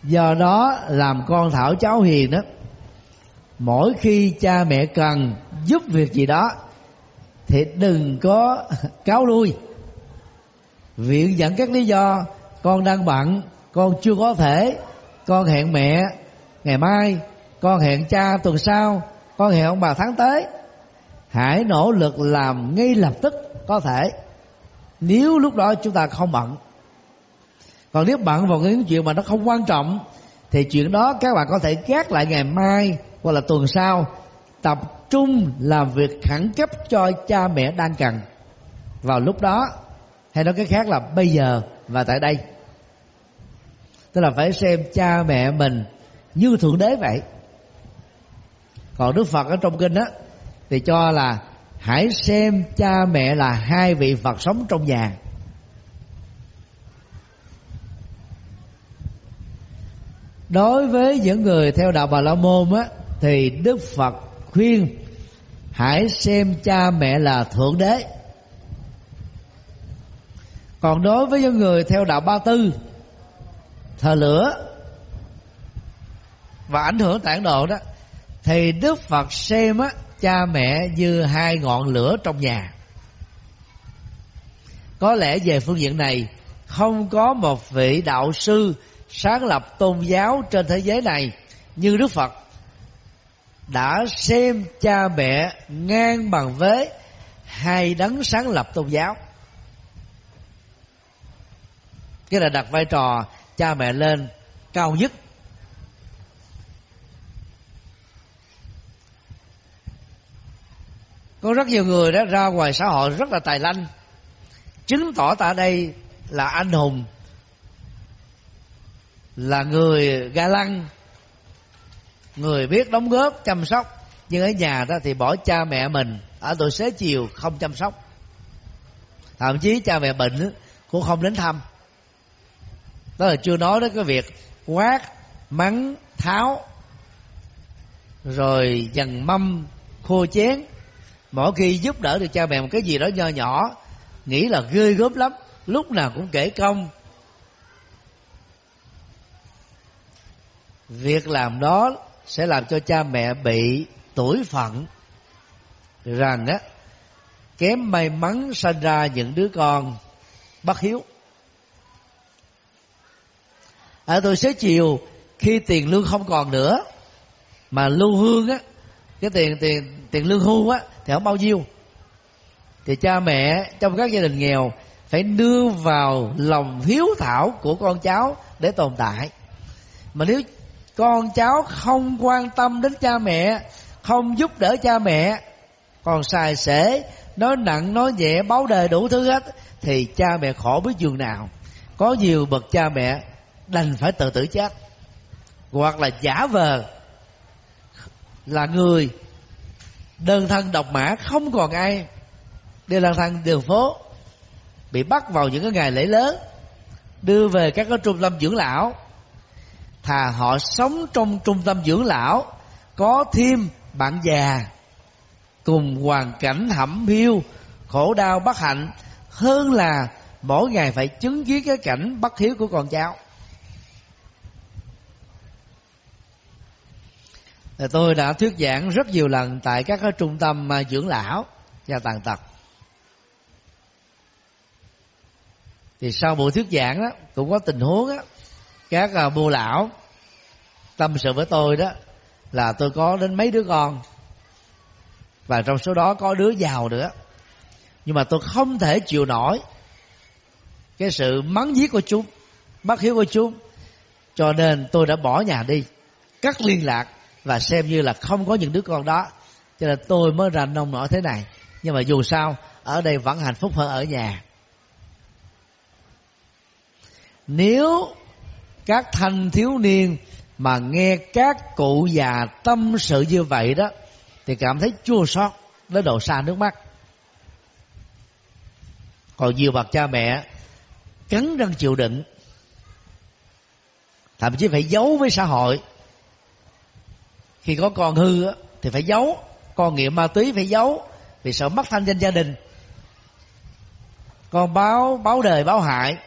Do đó làm con thảo cháu hiền đó, mỗi khi cha mẹ cần giúp việc gì đó, thì đừng có cáo lui. Viện dẫn các lý do, con đang bận, con chưa có thể, con hẹn mẹ ngày mai, con hẹn cha tuần sau, con hẹn ông bà tháng tới. Hãy nỗ lực làm ngay lập tức có thể. Nếu lúc đó chúng ta không bận còn nếu bận vào những chuyện mà nó không quan trọng, thì chuyện đó các bạn có thể gác lại ngày mai hoặc là tuần sau. Tập trung làm việc khẩn cấp cho cha mẹ đang cần. Vào lúc đó, hay nói cái khác là bây giờ và tại đây. Tức là phải xem cha mẹ mình như thượng đế vậy. Còn đức phật ở trong kinh á, thì cho là hãy xem cha mẹ là hai vị phật sống trong nhà. Đối với những người theo đạo bà la môn á, thì đức phật khuyên hãy xem cha mẹ là thượng đế. Còn đối với những người theo đạo ba tư, thờ lửa và ảnh hưởng tản độ đó, thì đức phật xem á, cha mẹ như hai ngọn lửa trong nhà. Có lẽ về phương diện này, không có một vị đạo sư sáng lập tôn giáo trên thế giới này như đức phật đã xem cha mẹ ngang bằng với hai đấng sáng lập tôn giáo. Cái là đặt vai trò cha mẹ lên cao nhất. Có rất nhiều người đã ra ngoài xã hội rất là tài lanh. Chứng tỏ tại đây là anh hùng là người ga lăng, người biết đóng góp chăm sóc. Nhưng ở nhà đó thì bỏ cha mẹ mình, ở tuổi xế chiều không chăm sóc. Thậm chí cha mẹ bệnh cũng không đến thăm. Đó là chưa nói đến cái việc quát, mắng, tháo, rồi dằn mâm, khô chén. Mỗi khi giúp đỡ được cha mẹ một cái gì đó nho nhỏ, nghĩ là ghê gớm lắm. Lúc nào cũng kể công việc làm đó sẽ làm cho cha mẹ bị tuổi phận. Rằng á, kém may mắn sinh ra những đứa con bất hiếu. À, Ở tuổi xế chiều, khi tiền lương không còn nữa, mà lưu hương á, cái tiền tiền tiền lương hưu á, thì không bao nhiêu. Thì cha mẹ trong các gia đình nghèo phải đưa vào lòng hiếu thảo của con cháu để tồn tại. Mà nếu con cháu không quan tâm đến cha mẹ, không giúp đỡ cha mẹ, còn xài xể, nói nặng, nói nhẹ, báo đời đủ thứ hết, thì cha mẹ khổ biết giường nào. Có nhiều bậc cha mẹ đành phải tự tử chết. Hoặc là giả vờ là người đơn thân độc mã, không còn ai. Đi lang thang đường phố, bị bắt vào những cái ngày lễ lớn, đưa về các cái trung tâm dưỡng lão thà họ sống trong trung tâm dưỡng lão, có thêm bạn già, cùng hoàn cảnh hẩm hiu, khổ đau bất hạnh, hơn là mỗi ngày phải chứng kiến cái cảnh bất hiếu của con cháu. Tôi đã thuyết giảng rất nhiều lần tại các cái trung tâm à, dưỡng lão và tàn tật. Thì sau buổi thuyết giảng đó, cũng có tình huống á các à, bô lão. Tâm sự với tôi đó là tôi có đến mấy đứa con. Và trong số đó có đứa giàu nữa. Nhưng mà tôi không thể chịu nổi cái sự mắng giết của chúng, bắt hiếu của chúng. Cho nên tôi đã bỏ nhà đi, cắt liên lạc và xem như là không có những đứa con đó. Cho nên tôi mới ra nông nổi thế này. Nhưng mà dù sao, ở đây vẫn hạnh phúc hơn ở nhà. Nếu các thanh thiếu niên mà nghe các cụ già tâm sự như vậy đó, thì cảm thấy chua xót đến độ xa nước mắt. Còn nhiều bậc cha mẹ cắn răng chịu đựng, thậm chí phải giấu với xã hội. Khi có con hư thì phải giấu. Con nghiện ma túy phải giấu, vì sợ mất thanh danh gia đình. Con báo báo đời, báo hại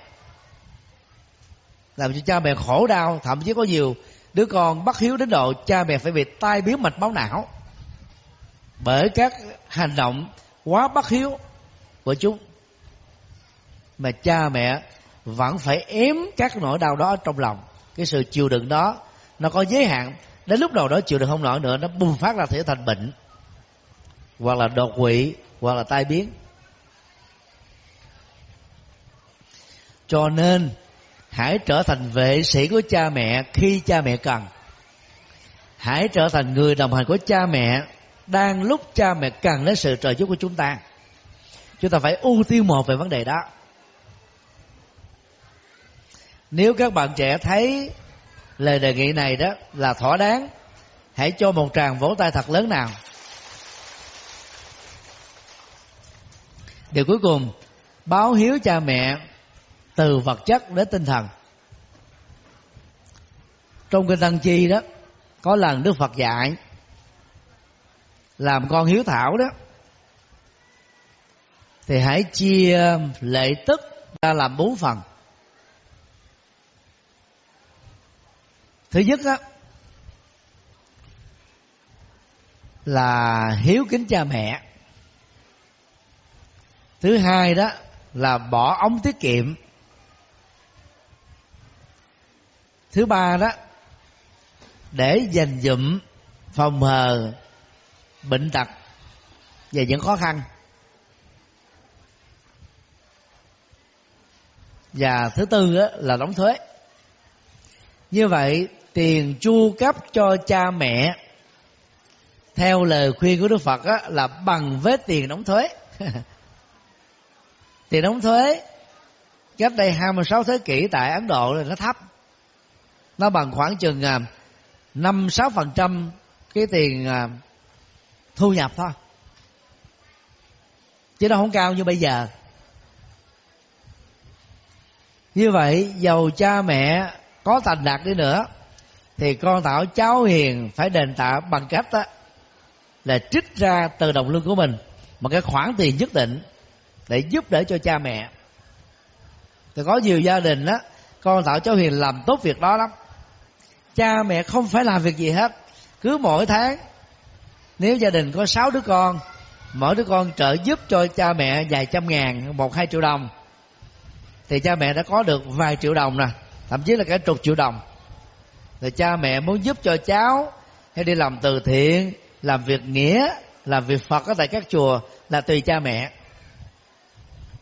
làm cho cha mẹ khổ đau, thậm chí có nhiều đứa con bất hiếu đến độ cha mẹ phải bị tai biến mạch máu não. Bởi các hành động quá bất hiếu của chúng, mà cha mẹ vẫn phải ém các nỗi đau đó trong lòng. Cái sự chịu đựng đó, nó có giới hạn. Đến lúc nào đó chịu đựng không nổi nữa, nó bùng phát ra thể thành bệnh, hoặc là đột quỵ, hoặc là tai biến. Cho nên hãy trở thành vệ sĩ của cha mẹ khi cha mẹ cần. Hãy trở thành người đồng hành của cha mẹ đang lúc cha mẹ cần đến sự trợ giúp của chúng ta. Chúng ta phải ưu tiên một về vấn đề đó. Nếu các bạn trẻ thấy lời đề nghị này đó là thỏa đáng, hãy cho một tràng vỗ tay thật lớn nào. Điều cuối cùng, báo hiếu cha mẹ từ vật chất đến tinh thần. Trong kinh tăng chi đó, có lần đức phật dạy, làm con hiếu thảo đó, thì hãy chia lệ tức ra làm bốn phần. Thứ nhất đó là hiếu kính cha mẹ. Thứ hai đó là bỏ ống tiết kiệm. Thứ ba đó để dành dụm phòng hờ bệnh tật và những khó khăn. Và thứ tư đó là đóng thuế. Như vậy tiền chu cấp cho cha mẹ theo lời khuyên của đức phật đó, là bằng với tiền đóng thuế. Tiền đóng thuế cách đây 26 thế kỷ tại ấn độ là nó thấp nó bằng khoảng chừng à, năm, sáu phần trăm cái tiền à, thu nhập thôi. Chứ nó không cao như bây giờ. Như vậy giàu cha mẹ có thành đạt đi nữa, thì con tạo cháu hiền phải đền tạ bằng cách đó là trích ra từ đồng lương của mình một cái khoản tiền nhất định để giúp đỡ cho cha mẹ. Thì có nhiều gia đình đó con tạo cháu hiền làm tốt việc đó lắm cha mẹ không phải làm việc gì hết. Cứ mỗi tháng, nếu gia đình có sáu đứa con, mỗi đứa con trợ giúp cho cha mẹ vài trăm ngàn, một, hai triệu đồng, thì cha mẹ đã có được vài triệu đồng nè, thậm chí là cả chục triệu đồng. Rồi cha mẹ muốn giúp cho cháu hay đi làm từ thiện, làm việc nghĩa, làm việc phật ở tại các chùa là tùy cha mẹ.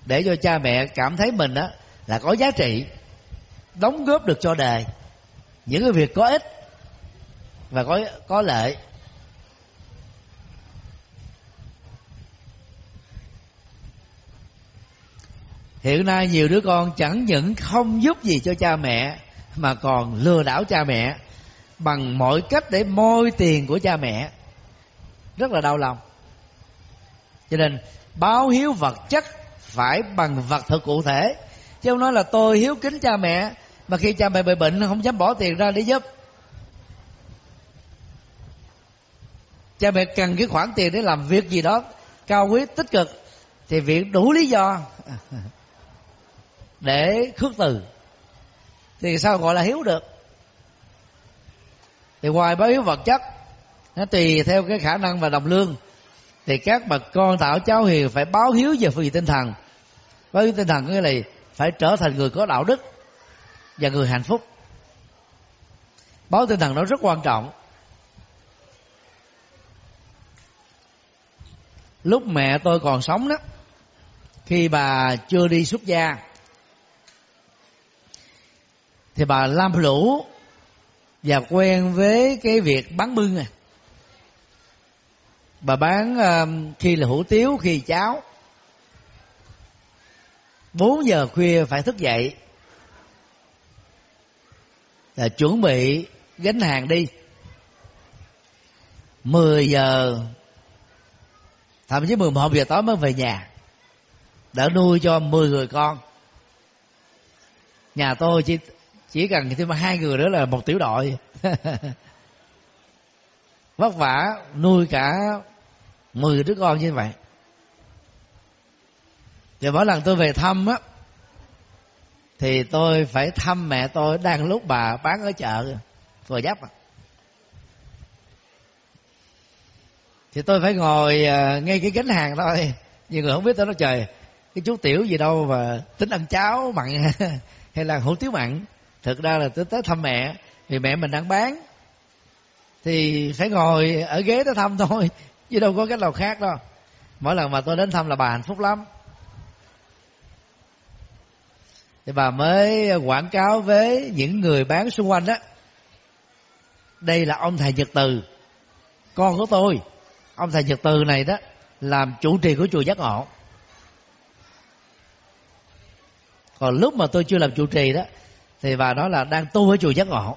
Để cho cha mẹ cảm thấy mình đó là có giá trị, đóng góp được cho đời những cái việc có ích và có có lợi. Hiện nay nhiều đứa con chẳng những không giúp gì cho cha mẹ, mà còn lừa đảo cha mẹ bằng mọi cách để moi tiền của cha mẹ. Rất là đau lòng. Cho nên, báo hiếu vật chất phải bằng vật thực cụ thể, chứ không nói là tôi hiếu kính cha mẹ mà khi cha mẹ bị bệnh không dám bỏ tiền ra để giúp. Cha mẹ cần cái khoản tiền để làm việc gì đó cao quý, tích cực, thì viện đủ lý do để khước từ. Thì sao gọi là hiếu được? Thì ngoài báo hiếu vật chất, nó tùy theo cái khả năng và đồng lương. Thì các bậc con tạo cháu hiền phải báo hiếu về phương diện tinh thần. Báo hiếu tinh thần có nghĩa là phải trở thành người có đạo đức và người hạnh phúc. Báo tinh thần nó rất quan trọng. Lúc mẹ tôi còn sống đó khi bà chưa đi xuất gia thì bà lam lũ và quen với cái việc bán bưng à. Bà bán uh, khi là hủ tiếu khi cháo. 4 giờ khuya phải thức dậy là chuẩn bị gánh hàng đi. 10 giờ, thậm chí 11 giờ tối mới về nhà. Đã nuôi cho 10 người con. Nhà tôi chỉ chỉ cần thêm hai người nữa là một tiểu đội. Vất vả nuôi cả 10 đứa con như vậy. Và mỗi lần tôi về thăm á thì tôi phải thăm mẹ tôi đang lúc bà bán ở chợ. Vừa giáp à. thì tôi phải ngồi à, ngay cái gánh hàng thôi. Nhiều người không biết tôi nói trời, cái chú tiểu gì đâu mà tính ăn cháo mặn hay là hủ tiếu mặn. Thực ra là tôi tới thăm mẹ, vì mẹ mình đang bán. Thì phải ngồi ở ghế đó thăm thôi, chứ đâu có cách nào khác đâu. Mỗi lần mà tôi đến thăm là bà hạnh phúc lắm. Thì bà mới quảng cáo với những người bán xung quanh đó đây là ông thầy nhật từ, con của tôi. Ông thầy nhật từ này đó, làm chủ trì của chùa giác ngộ. Còn lúc mà tôi chưa làm chủ trì đó, thì bà nói là đang tu ở chùa giác ngộ.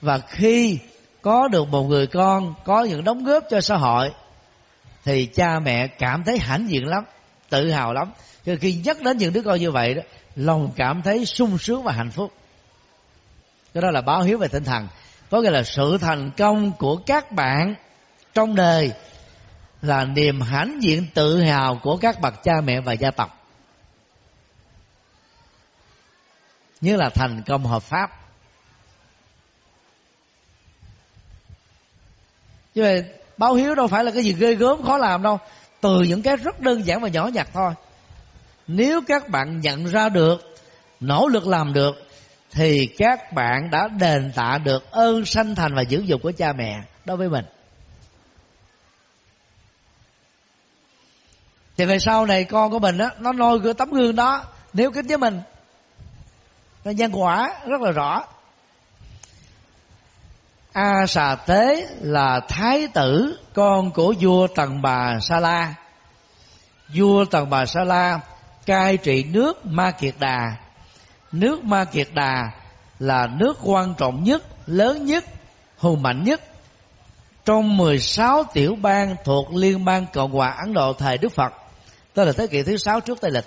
Và khi có được một người con, có những đóng góp cho xã hội, thì cha mẹ cảm thấy hãnh diện lắm tự hào lắm. Cho khi nhắc đến những đứa con như vậy đó, lòng cảm thấy sung sướng và hạnh phúc. Cái đó là báo hiếu về tinh thần. Có nghĩa là sự thành công của các bạn trong đời là niềm hãnh diện tự hào của các bậc cha mẹ và gia tộc. Như là thành công hợp pháp. Như vậy, báo hiếu đâu phải là cái gì ghê gớm khó làm đâu từ những cái rất đơn giản và nhỏ nhặt thôi. Nếu các bạn nhận ra được, nỗ lực làm được, thì các bạn đã đền tạ được ơn sanh thành và dưỡng dục của cha mẹ đối với mình. Thì về sau này con của mình á, nó noi cái tấm gương đó. Nếu kính với mình, nó nhân quả rất là rõ a xà tế là thái tử con của vua tần bà sa la vua tần bà sa la cai trị nước ma kiệt đà. Nước ma kiệt đà là nước quan trọng nhất lớn nhất hùng mạnh nhất. Trong 16 tiểu bang thuộc Liên bang Cộng hòa Ấn Độ thời Đức Phật, tức là thế kỷ thứ sáu trước Tây lịch.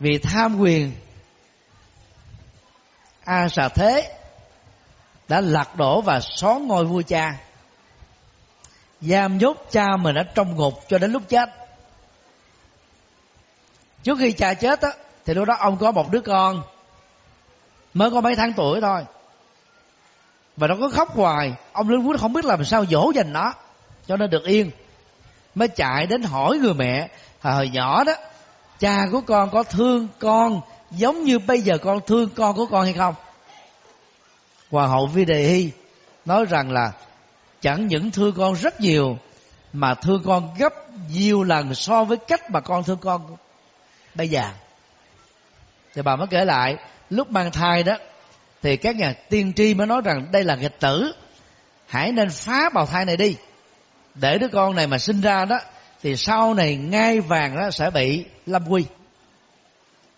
Vì tham quyền A Xà Thế đã lật đổ và xóa ngôi vua cha. Giam nhốt cha mình ở trong ngục cho đến lúc chết. Trước khi cha chết á, thì lúc đó ông có một đứa con, mới có mấy tháng tuổi thôi. Và nó có khóc hoài. Ông linh quốc không biết làm sao dỗ dành nó, cho nó được yên. Mới chạy đến hỏi người mẹ hồi nhỏ đó, cha của con có thương con giống như bây giờ con thương con của con hay không? Hoàng hậu vi đề hy nói rằng là chẳng những thương con rất nhiều, mà thương con gấp nhiều lần so với cách mà con thương con bây giờ. Thì bà mới kể lại, lúc mang thai đó, thì các nhà tiên tri mới nói rằng đây là nghịch tử. Hãy nên phá bào thai này đi. Để đứa con này mà sinh ra đó, thì sau này ngai vàng đó sẽ bị lâm quy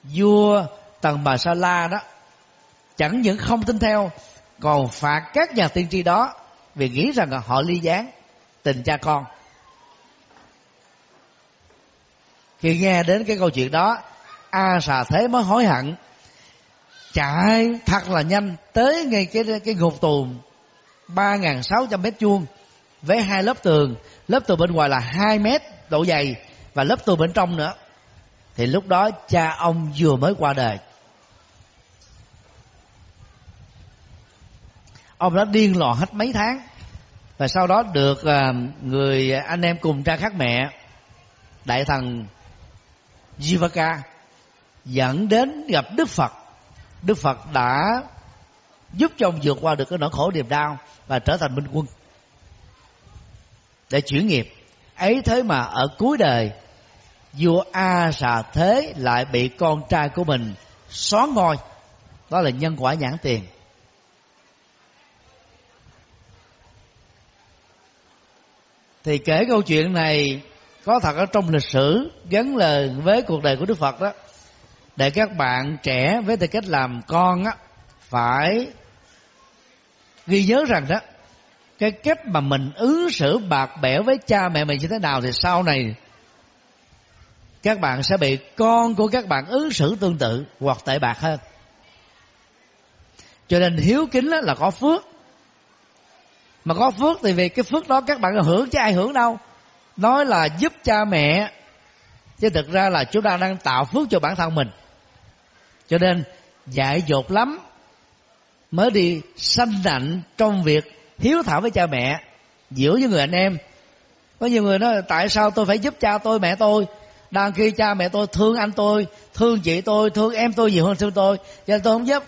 vua tần bà sa la đó, chẳng những không tin theo còn phạt các nhà tiên tri đó vì nghĩ rằng là họ ly gián tình cha con. Khi nghe đến cái câu chuyện đó, a xà thế mới hối hận. Chạy thật là nhanh, tới ngay cái cái ngục tù ba ngàn sáu trăm mét vuông, với hai lớp tường. Lớp tường bên ngoài là hai mét độ dày và lớp tường bên trong nữa. Thì lúc đó cha ông vừa mới qua đời. Ông đã điên lò hết mấy tháng. Và sau đó được à, người anh em cùng cha khác mẹ, đại thần Jivaka dẫn đến gặp Đức Phật. Đức Phật đã giúp cho ông vượt qua được cái nỗi khổ niềm đau và trở thành minh quân để chuyển nghiệp. Ấy thế mà ở cuối đời, vua a xà thế lại bị con trai của mình xóa ngôi. Đó là nhân quả nhãn tiền. Thì kể câu chuyện này có thật ở trong lịch sử, gắn lời với cuộc đời của đức phật đó, để các bạn trẻ với tư cách làm con á, phải ghi nhớ rằng đó, cái cách mà mình ứng xử bạc bẽo với cha mẹ mình như thế nào thì sau này các bạn sẽ bị con của các bạn ứng xử tương tự hoặc tệ bạc hơn. Cho nên hiếu kính là có phước mà có phước thì vì cái phước đó các bạn hưởng chứ ai hưởng đâu. Nói là giúp cha mẹ, chứ thực ra là chúng ta đang tạo phước cho bản thân mình. Cho nên dạy dột lắm mới đi sanh nạnh trong việc hiếu thảo với cha mẹ giữa với người anh em. Có nhiều người nói, tại sao tôi phải giúp cha tôi, mẹ tôi? Đang khi cha mẹ tôi thương anh tôi, thương chị tôi, thương em tôi nhiều hơn thương tôi, cho nên tôi không giúp.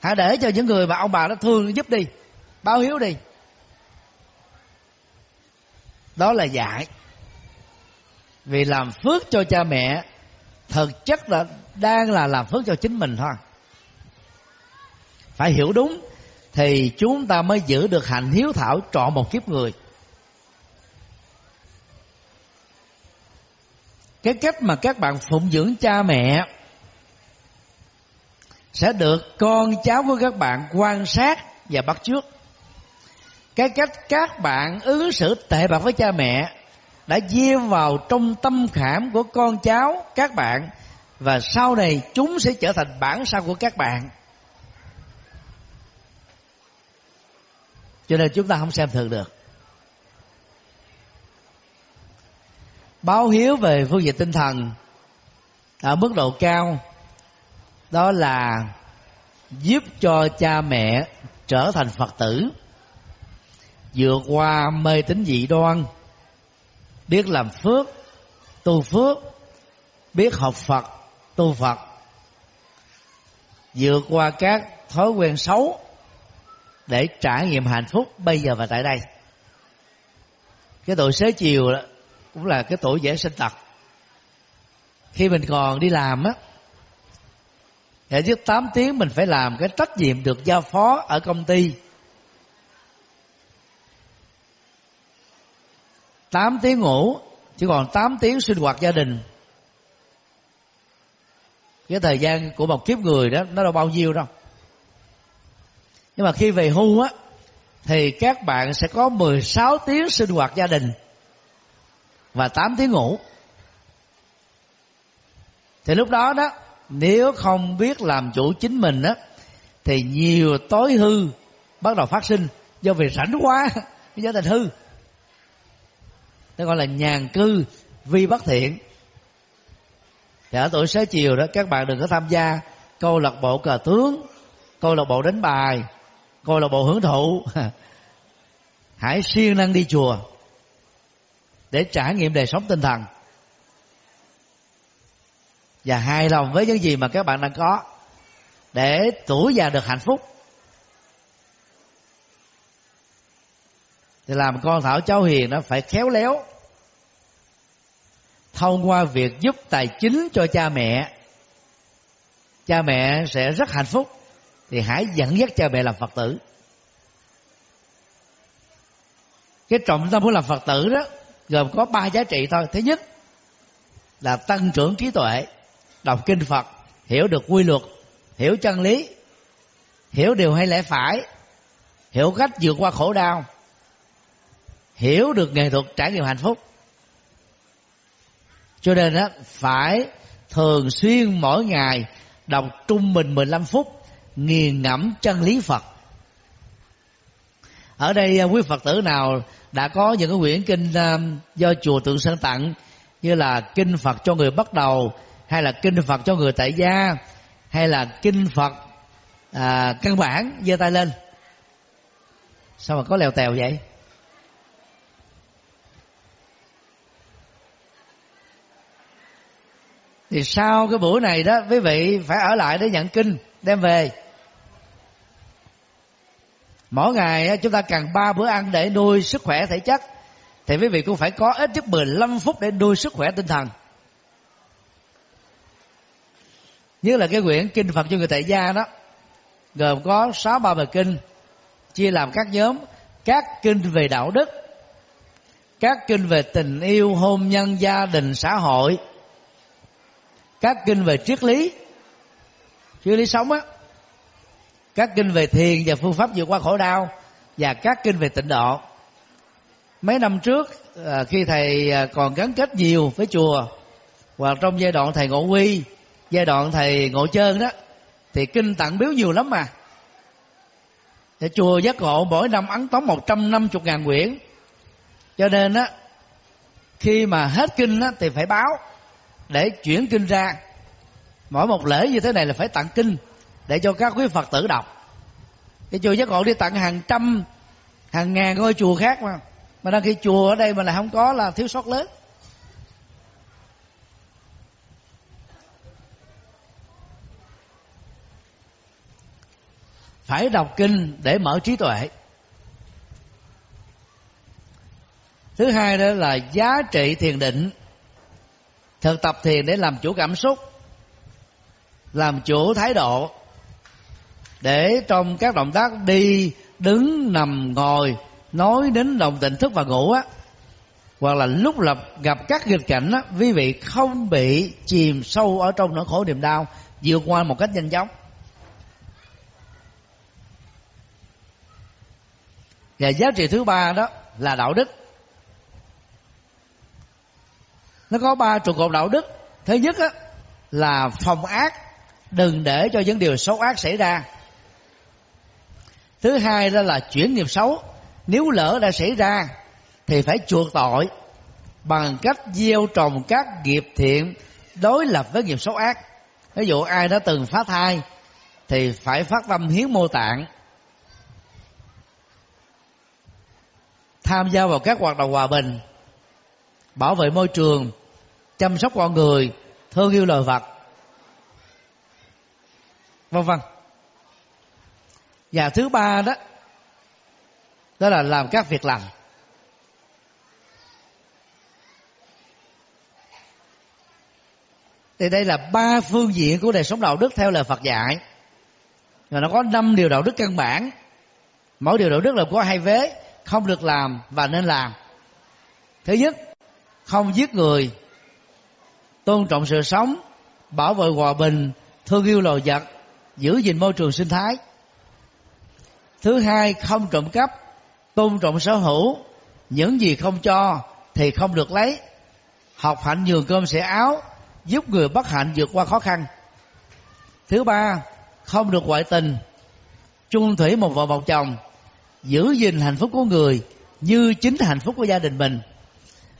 Hãy để cho những người mà ông bà nó thương, giúp đi. Báo hiếu đi đó là dạy. Vì làm phước cho cha mẹ, thực chất là đang là làm phước cho chính mình thôi. Phải hiểu đúng, thì chúng ta mới giữ được hạnh hiếu thảo trọn một kiếp người. Cái cách mà các bạn phụng dưỡng cha mẹ sẽ được con cháu của các bạn quan sát và bắt chước cái cách các bạn ứng xử tệ bạc với cha mẹ đã gieo vào trong tâm khảm của con cháu, các bạn. Và sau này chúng sẽ trở thành bản sao của các bạn. Cho nên chúng ta không xem thường được. Báo hiếu về phương diện tinh thần ở mức độ cao, đó là giúp cho cha mẹ trở thành phật tử vượt qua mê tín dị đoan, biết làm phước, tu phước, biết học phật, tu phật, vượt qua các thói quen xấu để trải nghiệm hạnh phúc bây giờ và tại đây. Cái tuổi xế chiều đó cũng là cái tuổi dễ sinh tật. Khi mình còn đi làm á hệ trước 8 tiếng mình phải làm cái trách nhiệm được giao phó ở công ty. 8 tiếng ngủ, chỉ còn 8 tiếng sinh hoạt gia đình. Cái thời gian của một kiếp người đó, nó đâu bao nhiêu đâu. Nhưng mà khi về hưu á, thì các bạn sẽ có 16 tiếng sinh hoạt gia đình và 8 tiếng ngủ. Thì lúc đó đó, nếu không biết làm chủ chính mình á, thì nhiều tối hư bắt đầu phát sinh do vì rảnh quá gia đình hư nó gọi là nhàn cư vi bất thiện. Thì ở tuổi xế chiều đó, các bạn đừng có tham gia câu lạc bộ cờ tướng, câu lạc bộ đánh bài, câu lạc bộ hưởng thụ. Hãy siêng năng đi chùa để trải nghiệm đời sống tinh thần. Và hài lòng với những gì mà các bạn đang có để tuổi già được hạnh phúc. Thì làm con thảo cháu hiền nó phải khéo léo. Thông qua việc giúp tài chính cho cha mẹ cha mẹ sẽ rất hạnh phúc. Thì hãy dẫn dắt cha mẹ làm phật tử. Cái trọng tâm của làm phật tử đó, gồm có ba giá trị thôi. Thứ nhất là tăng trưởng trí tuệ, đọc kinh phật, hiểu được quy luật, hiểu chân lý, hiểu điều hay lẽ phải, hiểu cách vượt qua khổ đau hiểu được nghệ thuật trải nghiệm hạnh phúc. Cho nên á phải thường xuyên mỗi ngày đọc trung bình 15 phút nghiền ngẫm chân lý Phật. Ở đây à, quý Phật tử nào đã có những cái quyển kinh à, do chùa Tượng Sơn tặng như là kinh Phật cho người bắt đầu hay là kinh Phật cho người tại gia hay là kinh Phật à, căn bản giơ tay lên. Sao mà có lèo tèo vậy? Thì sau cái buổi này đó, quý vị phải ở lại để nhận kinh, đem về. Mỗi ngày chúng ta cần ba bữa ăn để nuôi sức khỏe thể chất. Thì quý vị cũng phải có ít nhất 15 phút để nuôi sức khỏe tinh thần. Như là cái quyển kinh Phật cho người tại gia đó, gồm có sáu ba bài kinh, chia làm các nhóm. Các kinh về đạo đức, các kinh về tình yêu, hôn nhân, gia đình, xã hội các kinh về triết lý. Triết lý sống á. Các kinh về thiền và phương pháp vượt qua khổ đau và các kinh về tịnh độ. Mấy năm trước à, khi thầy à, còn gắn kết nhiều với chùa, hoặc trong giai đoạn thầy ngộ quy, giai đoạn thầy ngộ trơn đó, thì kinh tặng biếu nhiều lắm mà. Thì chùa giác ngộ mỗi năm ấn tống một trăm năm chục ngàn quyển. Cho nên á, khi mà hết kinh á, thì phải báo để chuyển kinh ra. Mỗi một lễ như thế này là phải tặng kinh để cho các quý phật tử đọc. Cái chùa giác ngộ đi tặng hàng trăm, hàng ngàn ngôi chùa khác mà. Mà đăng khi chùa ở đây mà là không có là thiếu sót lớn. Phải đọc kinh để mở trí tuệ. Thứ hai đó là giá trị thiền định thực tập thiền để làm chủ cảm xúc, làm chủ thái độ, để trong các động tác đi, đứng, nằm, ngồi, nói đến đồng tỉnh thức và ngủ á, hoặc là lúc lập gặp các nghịch cảnh á, quý vị không bị chìm sâu ở trong nỗi khổ niềm đau, vượt qua một cách nhanh chóng. Và giá trị thứ ba đó là đạo đức. Nó có ba trụ cột đạo đức. Thứ nhất á, là phòng ác. Đừng để cho những điều xấu ác xảy ra. Thứ hai đó là chuyển nghiệp xấu. Nếu lỡ đã xảy ra thì phải chuộc tội bằng cách gieo trồng các nghiệp thiện đối lập với nghiệp xấu ác. Ví dụ ai đã từng phá thai thì phải phát tâm hiến mô tạng. Tham gia vào các hoạt động hòa bình bảo vệ môi trường chăm sóc con người thương yêu lời Phật, vân vân. Và thứ ba đó đó là làm các việc lành. Thì đây là ba phương diện của đời sống đạo đức theo lời Phật dạy. Và nó có năm điều đạo đức căn bản. Mỗi điều đạo đức là có hai vế không được làm và nên làm. Thứ nhất không giết người tôn trọng sự sống, bảo vệ hòa bình, thương yêu loài vật, giữ gìn môi trường sinh thái. Thứ hai, không trộm cắp, tôn trọng sở hữu. Những gì không cho thì không được lấy. Học hạnh nhường cơm sẻ áo, giúp người bất hạnh vượt qua khó khăn. Thứ ba, không được ngoại tình. Chung thủy một vợ một chồng, giữ gìn hạnh phúc của người như chính hạnh phúc của gia đình mình.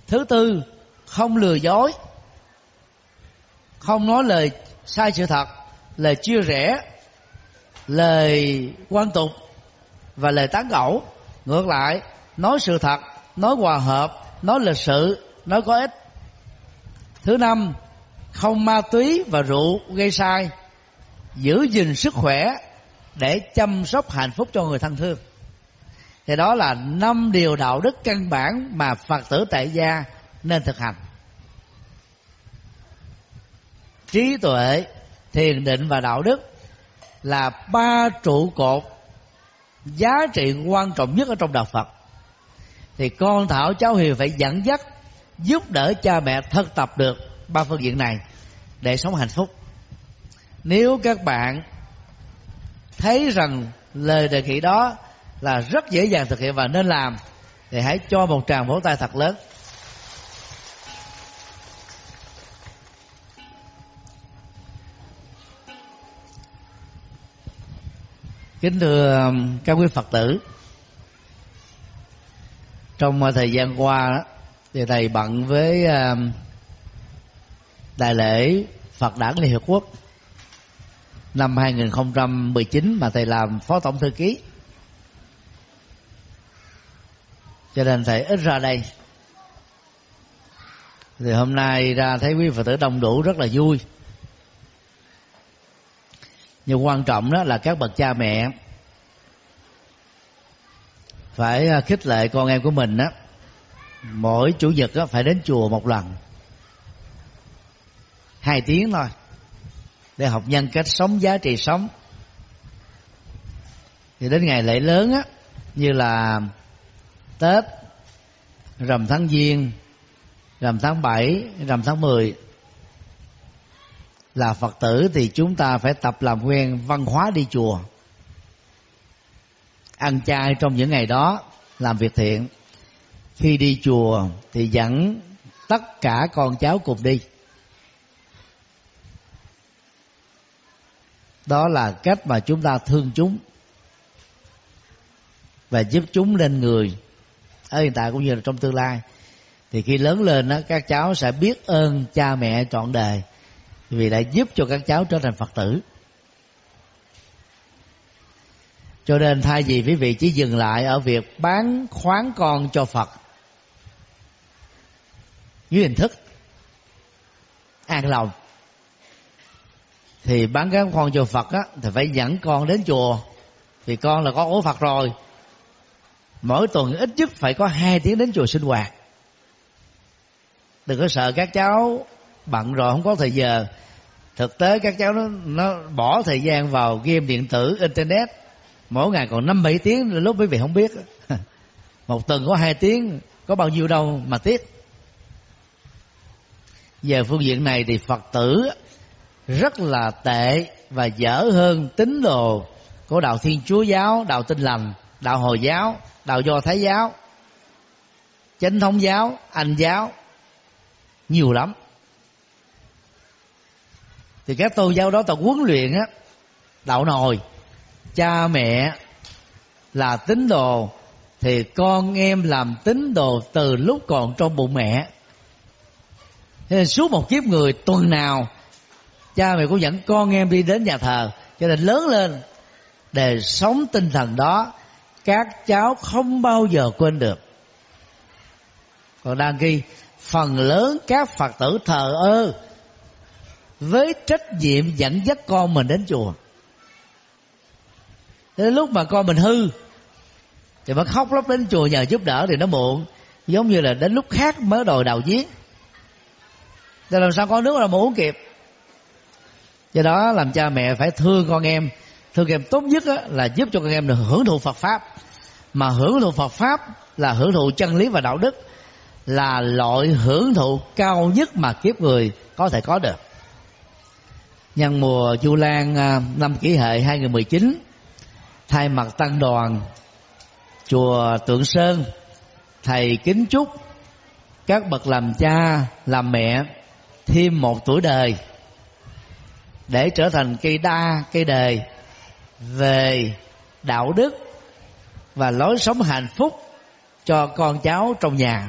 Thứ tư, không lừa dối không nói lời sai sự thật, lời chia rẽ, lời quan tục và lời tán gẫu. Ngược lại, nói sự thật, nói hòa hợp, nói lịch sự, nói có ích. Thứ năm, không ma túy và rượu gây sai. Giữ gìn sức khỏe để chăm sóc hạnh phúc cho người thân thương. Thì đó là năm điều đạo đức căn bản mà phật tử tại gia nên thực hành. Trí tuệ, thiền định và đạo đức là ba trụ cột giá trị quan trọng nhất ở trong đạo phật. Thì con thảo cháu hiền phải dẫn dắt, giúp đỡ cha mẹ thực tập được ba phương diện này để sống hạnh phúc. Nếu các bạn thấy rằng lời đề nghị đó là rất dễ dàng thực hiện và nên làm, thì hãy cho một tràng vỗ tay thật lớn. Kính thưa um, các quý phật tử trong uh, thời gian qua đó, thì thầy bận với um, đại lễ Phật đản Liên Hiệp Quốc năm 2019 mà thầy làm phó tổng thư ký. Cho nên thầy ít ra đây. Thì hôm nay ra thấy quý phật tử đông đủ rất là vui nhưng quan trọng đó là các bậc cha mẹ phải à, khích lệ con em của mình đó mỗi chủ nhật đó phải đến chùa một lần, hai tiếng thôi, để học nhân cách sống, giá trị sống. Thì đến ngày lễ lớn á, như là tết, rằm tháng giêng, rằm tháng bảy, rằm tháng mười là phật tử thì chúng ta phải tập làm quen văn hóa đi chùa. Ăn chay trong những ngày đó, làm việc thiện. Khi đi chùa thì dẫn tất cả con cháu cùng đi. Đó là cách mà chúng ta thương chúng và giúp chúng lên người. Ở hiện tại cũng như là trong tương lai. Thì khi lớn lên đó các cháu sẽ biết ơn cha mẹ trọn đời vì đã giúp cho các cháu trở thành phật tử. Cho nên thay vì quý vị chỉ dừng lại ở việc bán khoán con cho phật dưới hình thức an lòng, thì bán cái con cho phật á, thì phải dẫn con đến chùa. Thì con là con của phật rồi. Mỗi tuần ít nhất phải có hai tiếng đến chùa sinh hoạt. Đừng có sợ các cháu bận rồi, không có thời giờ. Thực tế các cháu nó nó bỏ thời gian vào game điện tử, internet. Mỗi ngày còn năm bảy tiếng, lúc quý vị không biết. Một tuần có hai tiếng, có bao nhiêu đâu mà tiếc. Về phương diện này thì phật tử rất là tệ và dở hơn tín đồ của đạo thiên chúa giáo, đạo tinh lành, đạo hồi giáo, đạo do thái giáo, chánh thống giáo, anh giáo. Nhiều lắm thì các tôn giáo đó ta huấn luyện á, đạo nồi, cha mẹ là tín đồ, thì con em làm tín đồ từ lúc còn trong bụng mẹ. Thế nên suốt một kiếp người, tuần nào, cha mẹ cũng dẫn con em đi đến nhà thờ. Cho nên lớn lên, để sống tinh thần đó, các cháu không bao giờ quên được. Còn đang ghi, phần lớn các phật tử thờ ơ với trách nhiệm dẫn dắt con mình đến chùa. Đến lúc mà con mình hư, thì mà khóc lóc đến chùa nhờ giúp đỡ thì nó muộn, giống như là đến lúc khác mới đòi đào giếng thì làm sao có nước là mà uống kịp? Do đó làm cha mẹ phải thương con em. Thương em tốt nhất là giúp cho con em được hưởng thụ Phật pháp. Mà hưởng thụ Phật pháp là hưởng thụ chân lý và đạo đức, là loại hưởng thụ cao nhất mà kiếp người có thể có được nhân mùa Chu Lan à, năm kỷ hợi 2019 thay mặt tăng đoàn, chùa Tượng Sơn, thầy kính chúc các bậc làm cha, làm mẹ thêm một tuổi đời để trở thành cây đa, cây đề về đạo đức và lối sống hạnh phúc cho con cháu trong nhà.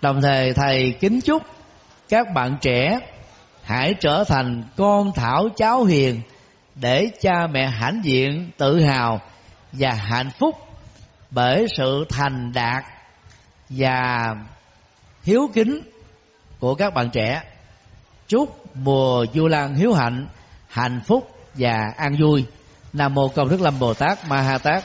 Đồng thời thầy kính chúc các bạn trẻ hãy trở thành con thảo cháu hiền để cha mẹ hãnh diện tự hào và hạnh phúc bởi sự thành đạt và hiếu kính của các bạn trẻ. Chúc mùa du lan hiếu hạnh hạnh phúc và an vui. Nam mô công đức lâm bồ tát ma ha tát.